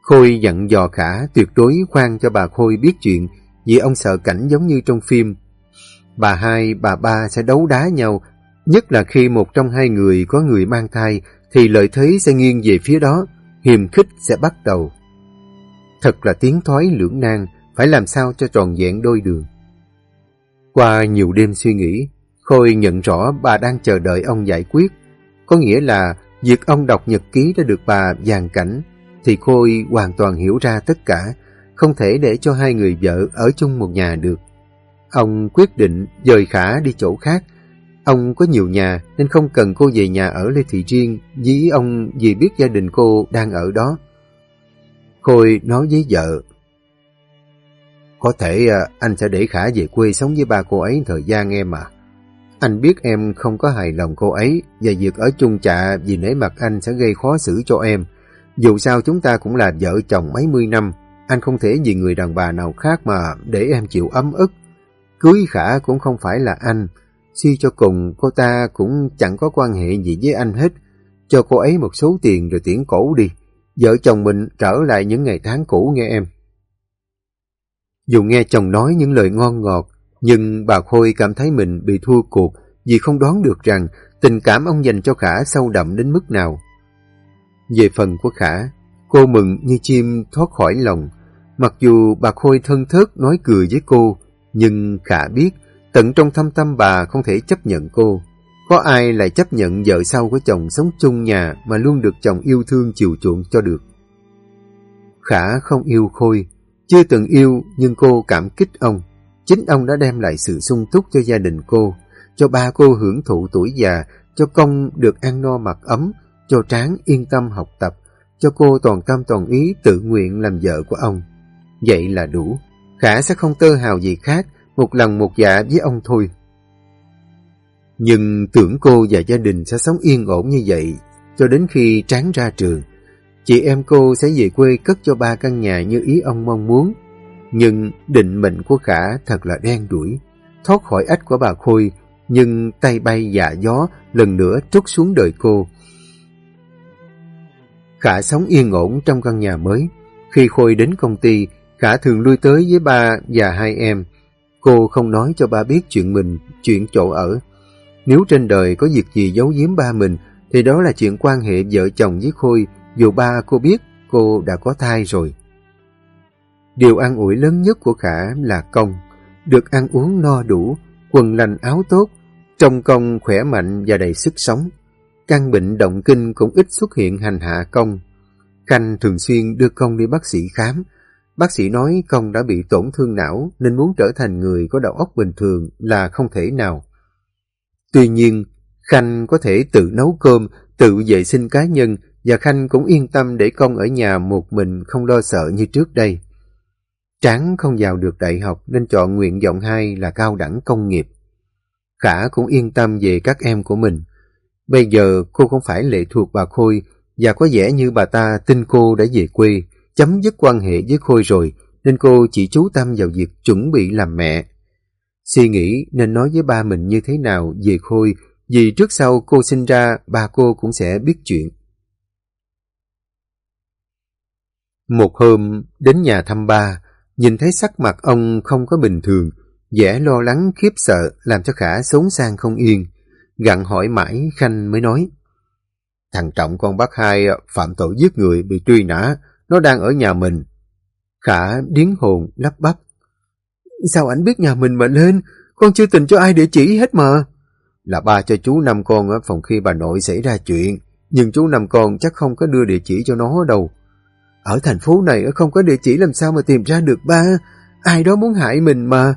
Khôi dặn dò Khả tuyệt đối khoan cho bà Khôi biết chuyện vì ông sợ cảnh giống như trong phim. Bà hai, bà ba sẽ đấu đá nhau, nhất là khi một trong hai người có người mang thai thì lợi thế sẽ nghiêng về phía đó, hiềm khích sẽ bắt đầu. Thật là tiếng thoái lưỡng nan, phải làm sao cho tròn vẹn đôi đường. Qua nhiều đêm suy nghĩ, Khôi nhận rõ bà đang chờ đợi ông giải quyết. Có nghĩa là việc ông đọc nhật ký đã được bà dàn cảnh, thì Khôi hoàn toàn hiểu ra tất cả, không thể để cho hai người vợ ở chung một nhà được. Ông quyết định dời Khả đi chỗ khác. Ông có nhiều nhà nên không cần cô về nhà ở Lê Thị Riêng với ông vì biết gia đình cô đang ở đó. Khôi nói với vợ Có thể à, anh sẽ để Khả về quê sống với ba cô ấy thời gian em mà. Anh biết em không có hài lòng cô ấy và việc ở chung chạ vì nể mặt anh sẽ gây khó xử cho em. Dù sao chúng ta cũng là vợ chồng mấy mươi năm, anh không thể vì người đàn bà nào khác mà để em chịu ấm ức. Cưới khả cũng không phải là anh, suy cho cùng cô ta cũng chẳng có quan hệ gì với anh hết. Cho cô ấy một số tiền rồi tiễn cổ đi. Vợ chồng mình trở lại những ngày tháng cũ nghe em. Dù nghe chồng nói những lời ngon ngọt, nhưng bà Khôi cảm thấy mình bị thua cuộc vì không đoán được rằng tình cảm ông dành cho Khả sâu đậm đến mức nào. Về phần của Khả, cô mừng như chim thoát khỏi lòng. Mặc dù bà Khôi thân thớt nói cười với cô, nhưng Khả biết tận trong thâm tâm bà không thể chấp nhận cô. Có ai lại chấp nhận vợ sau của chồng sống chung nhà mà luôn được chồng yêu thương chiều chuộng cho được. Khả không yêu Khôi, chưa từng yêu nhưng cô cảm kích ông. Chính ông đã đem lại sự sung túc cho gia đình cô, cho ba cô hưởng thụ tuổi già, cho công được ăn no mặc ấm, cho Tráng yên tâm học tập, cho cô toàn tâm toàn ý tự nguyện làm vợ của ông. Vậy là đủ. Khả sẽ không tơ hào gì khác, một lần một dạ với ông thôi. Nhưng tưởng cô và gia đình sẽ sống yên ổn như vậy cho đến khi Tráng ra trường. Chị em cô sẽ về quê cất cho ba căn nhà như ý ông mong muốn. Nhưng định mệnh của Khả thật là đen đuổi. Thoát khỏi ách của bà Khôi, nhưng tay bay dạ gió lần nữa trút xuống đời cô. Khả sống yên ổn trong căn nhà mới. Khi Khôi đến công ty, Khả thường lui tới với ba và hai em. Cô không nói cho ba biết chuyện mình, chuyện chỗ ở. Nếu trên đời có việc gì giấu giếm ba mình, thì đó là chuyện quan hệ vợ chồng với Khôi, dù ba cô biết cô đã có thai rồi. Điều an ủi lớn nhất của Khả là công, được ăn uống no đủ, quần lành áo tốt, trông công khỏe mạnh và đầy sức sống. Căn bệnh động kinh cũng ít xuất hiện hành hạ công. Khanh thường xuyên đưa công đi bác sĩ khám. Bác sĩ nói con đã bị tổn thương não nên muốn trở thành người có đầu óc bình thường là không thể nào. Tuy nhiên, Khanh có thể tự nấu cơm, tự vệ sinh cá nhân và Khanh cũng yên tâm để con ở nhà một mình không lo sợ như trước đây. Tráng không vào được đại học nên chọn nguyện vọng hai là cao đẳng công nghiệp. Khả cũng yên tâm về các em của mình. Bây giờ cô không phải lệ thuộc bà Khôi và có vẻ như bà ta tin cô đã về quê, chấm dứt quan hệ với Khôi rồi nên cô chỉ chú tâm vào việc chuẩn bị làm mẹ. Suy nghĩ nên nói với ba mình như thế nào về Khôi vì trước sau cô sinh ra ba cô cũng sẽ biết chuyện. Một hôm đến nhà thăm ba, nhìn thấy sắc mặt ông không có bình thường, vẻ lo lắng khiếp sợ làm cho Khả sống sang không yên. Gặn hỏi mãi Khanh mới nói. Thằng Trọng con bác hai phạm tội giết người bị truy nã, nó đang ở nhà mình. Khả điến hồn lắp bắp. Sao ảnh biết nhà mình mà lên? Con chưa tình cho ai địa chỉ hết mà. Là ba cho chú năm con ở phòng khi bà nội xảy ra chuyện, nhưng chú năm con chắc không có đưa địa chỉ cho nó đâu. Ở thành phố này không có địa chỉ làm sao mà tìm ra được ba, ai đó muốn hại mình mà.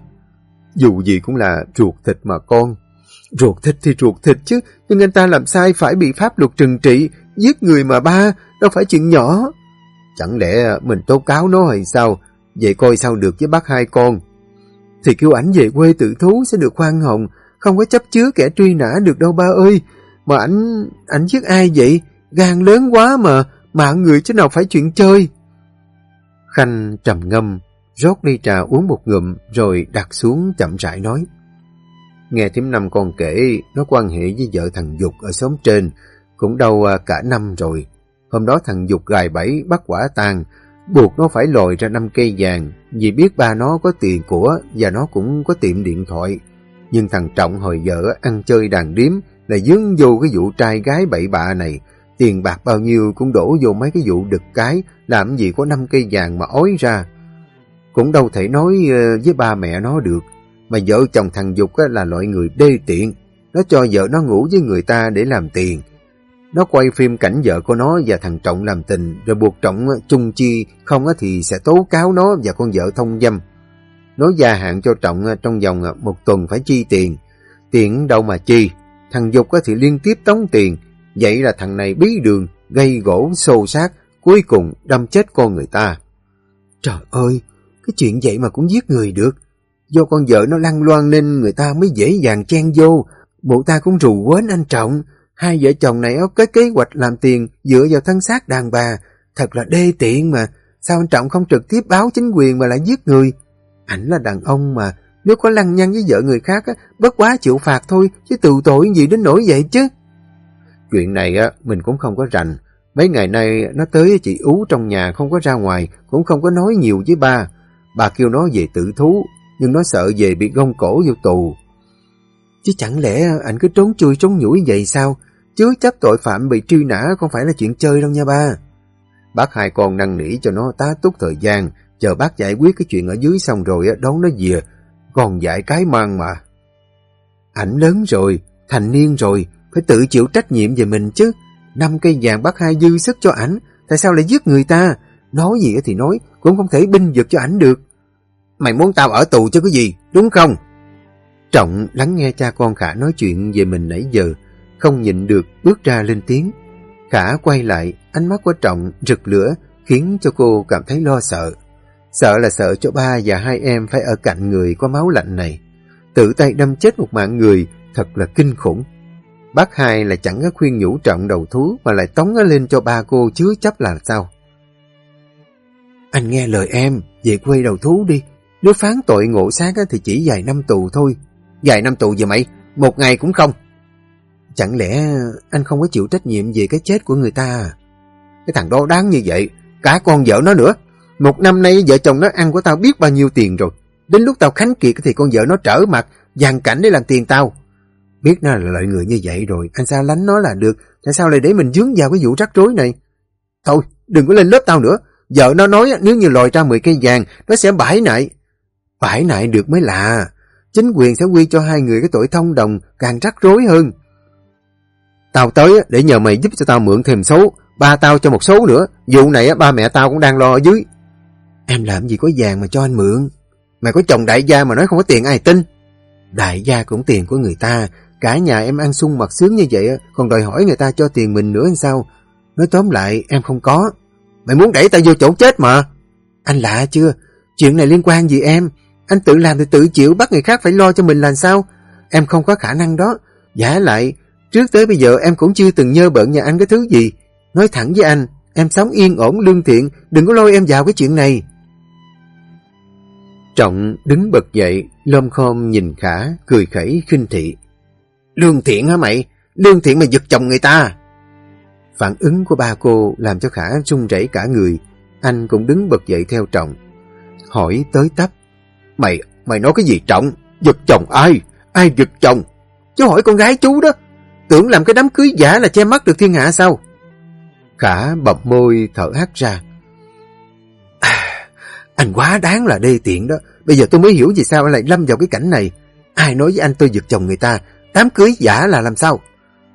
Dù gì cũng là ruột thịt mà con. Ruột thịt thì ruột thịt chứ, nhưng anh ta làm sai phải bị pháp luật trừng trị, giết người mà ba, đâu phải chuyện nhỏ. Chẳng lẽ mình tố cáo nó hay sao? Vậy coi sao được với bác hai con. Thì kêu ảnh về quê tự thú sẽ được khoan hồng, không có chấp chứa kẻ truy nã được đâu ba ơi. Mà ảnh, ảnh giết ai vậy? Gan lớn quá mà, mạng người chứ nào phải chuyện chơi. Khanh trầm ngâm, rót ly trà uống một ngụm rồi đặt xuống chậm rãi nói. Nghe thím năm con kể, nó quan hệ với vợ thằng Dục ở xóm trên, cũng đâu à, cả năm rồi. Hôm đó thằng Dục gài bẫy bắt quả tang, buộc nó phải lòi ra năm cây vàng, vì biết ba nó có tiền của và nó cũng có tiệm điện thoại. Nhưng thằng Trọng hồi vợ ăn chơi đàn điếm là dướng vô cái vụ trai gái bậy bạ này, tiền bạc bao nhiêu cũng đổ vô mấy cái vụ đực cái, làm gì có năm cây vàng mà ói ra. Cũng đâu thể nói ờ, với ba mẹ nó được, mà vợ chồng thằng Dục là loại người đê tiện, nó cho vợ nó ngủ với người ta để làm tiền. Nó quay phim cảnh vợ của nó và thằng Trọng làm tình, rồi buộc Trọng ờ, chung chi, không thì sẽ tố cáo nó và con vợ thông dâm. Nó gia hạn cho Trọng ờ, trong vòng ờ, một tuần phải chi tiền. Tiền đâu mà chi, thằng Dục thì liên tiếp tống tiền, vậy là thằng này bí đường, gây gỗ, xô sát, cuối cùng đâm chết con người ta. Trời ơi, cái chuyện vậy mà cũng giết người được. Do con vợ nó lăn loan nên người ta mới dễ dàng chen vô. Bộ ta cũng rù quến anh Trọng. Hai vợ chồng này có cái kế hoạch làm tiền dựa vào thân xác đàn bà. Thật là đê tiện mà. Sao anh Trọng không trực tiếp báo chính quyền mà lại giết người? Ảnh là đàn ông mà. Nếu có lăng nhăng với vợ người khác, á, bất quá chịu phạt thôi, chứ tự tội gì đến nỗi vậy chứ. Chuyện này á mình cũng không có rành. Mấy ngày nay nó tới chị Ú trong nhà không có ra ngoài, cũng không có nói nhiều với ba. Bà kêu nó về tự thú, nhưng nó sợ về bị gông cổ vô tù. Chứ chẳng lẽ anh cứ trốn chui trốn nhủi vậy sao? Chứa chấp tội phạm bị truy nã không phải là chuyện chơi đâu nha ba. Bác hai con năn nỉ cho nó tá túc thời gian, chờ bác giải quyết cái chuyện ở dưới xong rồi đón nó về, còn dạy cái mang mà. Ảnh lớn rồi, thành niên rồi, phải tự chịu trách nhiệm về mình chứ. Năm cây vàng bác hai dư sức cho ảnh, tại sao lại giết người ta? Nói gì thì nói, cũng không thể binh vực cho ảnh được. Mày muốn tao ở tù chứ cái gì, đúng không? Trọng lắng nghe cha con Khả nói chuyện về mình nãy giờ, không nhịn được bước ra lên tiếng. Khả quay lại, ánh mắt của Trọng rực lửa, khiến cho cô cảm thấy lo sợ. Sợ là sợ cho ba và hai em phải ở cạnh người có máu lạnh này. Tự tay đâm chết một mạng người thật là kinh khủng. Bác hai là chẳng có khuyên nhủ Trọng đầu thú mà lại tống nó lên cho ba cô chứa chấp là sao? Anh nghe lời em, về quê đầu thú đi. Nếu phán tội ngộ sát thì chỉ vài năm tù thôi. Vài năm tù gì mày? Một ngày cũng không. Chẳng lẽ anh không có chịu trách nhiệm về cái chết của người ta à? Cái thằng đó đáng như vậy, cả con vợ nó nữa. Một năm nay vợ chồng nó ăn của tao biết bao nhiêu tiền rồi. Đến lúc tao khánh kiệt thì con vợ nó trở mặt, dàn cảnh để làm tiền tao. Biết nó là loại người như vậy rồi, anh xa lánh nó là được. Tại sao lại để mình dướng vào cái vụ rắc rối này? Thôi, đừng có lên lớp tao nữa. Vợ nó nói nếu như lòi ra 10 cây vàng, nó sẽ bãi nại. Bãi nại được mới lạ. Chính quyền sẽ quy cho hai người cái tội thông đồng càng rắc rối hơn. Tao tới để nhờ mày giúp cho tao mượn thêm số, ba tao cho một số nữa. Vụ này ba mẹ tao cũng đang lo ở dưới. Em làm gì có vàng mà cho anh mượn? Mày có chồng đại gia mà nói không có tiền ai tin? Đại gia cũng tiền của người ta, cả nhà em ăn sung mặc sướng như vậy còn đòi hỏi người ta cho tiền mình nữa sao? Nói tóm lại em không có. Mày muốn đẩy tao vô chỗ chết mà. Anh lạ chưa? Chuyện này liên quan gì em? Anh tự làm thì tự chịu bắt người khác phải lo cho mình làm sao? Em không có khả năng đó. Giả lại, trước tới bây giờ em cũng chưa từng nhơ bận nhà anh cái thứ gì. Nói thẳng với anh, em sống yên ổn lương thiện, đừng có lôi em vào cái chuyện này. Trọng đứng bật dậy, lom khom nhìn Khả, cười khẩy khinh thị. Lương thiện hả mày? Lương thiện mà giật chồng người ta. Phản ứng của ba cô làm cho Khả run rẩy cả người. Anh cũng đứng bật dậy theo Trọng. Hỏi tới tấp. Mày, mày nói cái gì Trọng? Giật chồng ai? Ai giật chồng? Chứ hỏi con gái chú đó. Tưởng làm cái đám cưới giả là che mắt được thiên hạ sao? Khả bập môi thở hắt ra. À, anh quá đáng là đê tiện đó. Bây giờ tôi mới hiểu vì sao anh lại lâm vào cái cảnh này. Ai nói với anh tôi giật chồng người ta. Đám cưới giả là làm sao?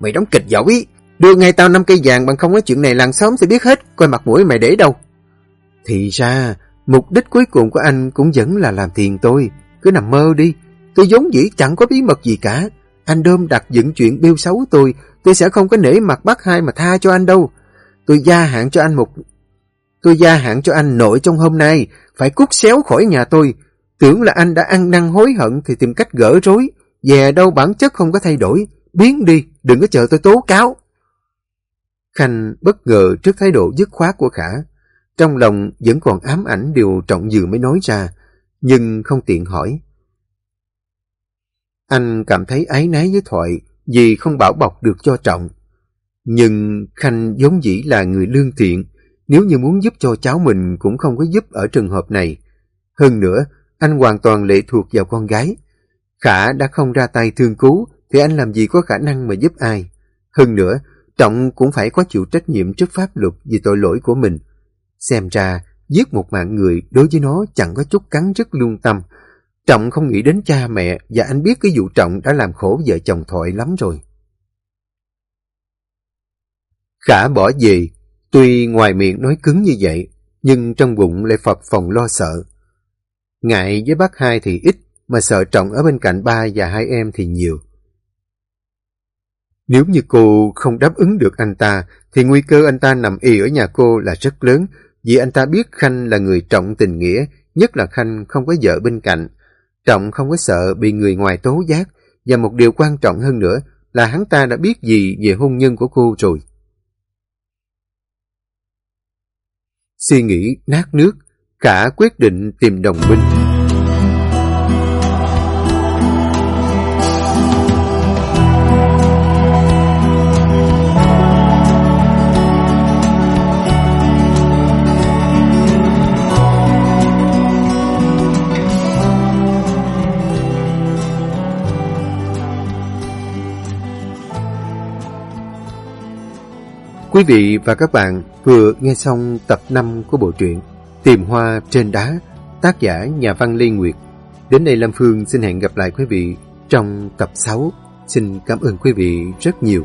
Mày đóng kịch giỏi. Đưa ngay tao năm cây vàng bằng không nói chuyện này làng xóm sẽ biết hết. Coi mặt mũi mày để đâu. Thì ra, mục đích cuối cùng của anh cũng vẫn là làm tiền tôi. Cứ nằm mơ đi. Tôi giống dĩ chẳng có bí mật gì cả. Anh đơm đặt dựng chuyện bêu xấu tôi. Tôi sẽ không có nể mặt bác hai mà tha cho anh đâu. Tôi gia hạn cho anh một Tôi gia hạn cho anh nội trong hôm nay, phải cút xéo khỏi nhà tôi. Tưởng là anh đã ăn năn hối hận thì tìm cách gỡ rối. Về đâu bản chất không có thay đổi. Biến đi, đừng có chờ tôi tố cáo. Khanh bất ngờ trước thái độ dứt khoát của Khả. Trong lòng vẫn còn ám ảnh điều trọng dự mới nói ra, nhưng không tiện hỏi. Anh cảm thấy áy náy với Thoại vì không bảo bọc được cho Trọng. Nhưng Khanh giống dĩ là người lương thiện, nếu như muốn giúp cho cháu mình cũng không có giúp ở trường hợp này. Hơn nữa, anh hoàn toàn lệ thuộc vào con gái. Khả đã không ra tay thương cứu, thì anh làm gì có khả năng mà giúp ai. Hơn nữa, Trọng cũng phải có chịu trách nhiệm trước pháp luật vì tội lỗi của mình. Xem ra, giết một mạng người đối với nó chẳng có chút cắn rứt lương tâm. Trọng không nghĩ đến cha mẹ và anh biết cái vụ Trọng đã làm khổ vợ chồng Thoại lắm rồi. Khả bỏ về, tuy ngoài miệng nói cứng như vậy, nhưng trong bụng lại phập phòng lo sợ. Ngại với bác hai thì ít, mà sợ trọng ở bên cạnh ba và hai em thì nhiều. Nếu như cô không đáp ứng được anh ta, thì nguy cơ anh ta nằm y ở nhà cô là rất lớn, vì anh ta biết Khanh là người trọng tình nghĩa, nhất là Khanh không có vợ bên cạnh. Trọng không có sợ bị người ngoài tố giác, và một điều quan trọng hơn nữa là hắn ta đã biết gì về hôn nhân của cô rồi. Suy nghĩ nát nước, cả quyết định tìm đồng minh. Quý vị và các bạn vừa nghe xong tập 5 của bộ truyện Tìm Hoa Trên Đá, tác giả nhà văn Lê Nguyệt. Đến đây Lâm Phương xin hẹn gặp lại quý vị trong tập 6. Xin cảm ơn quý vị rất nhiều.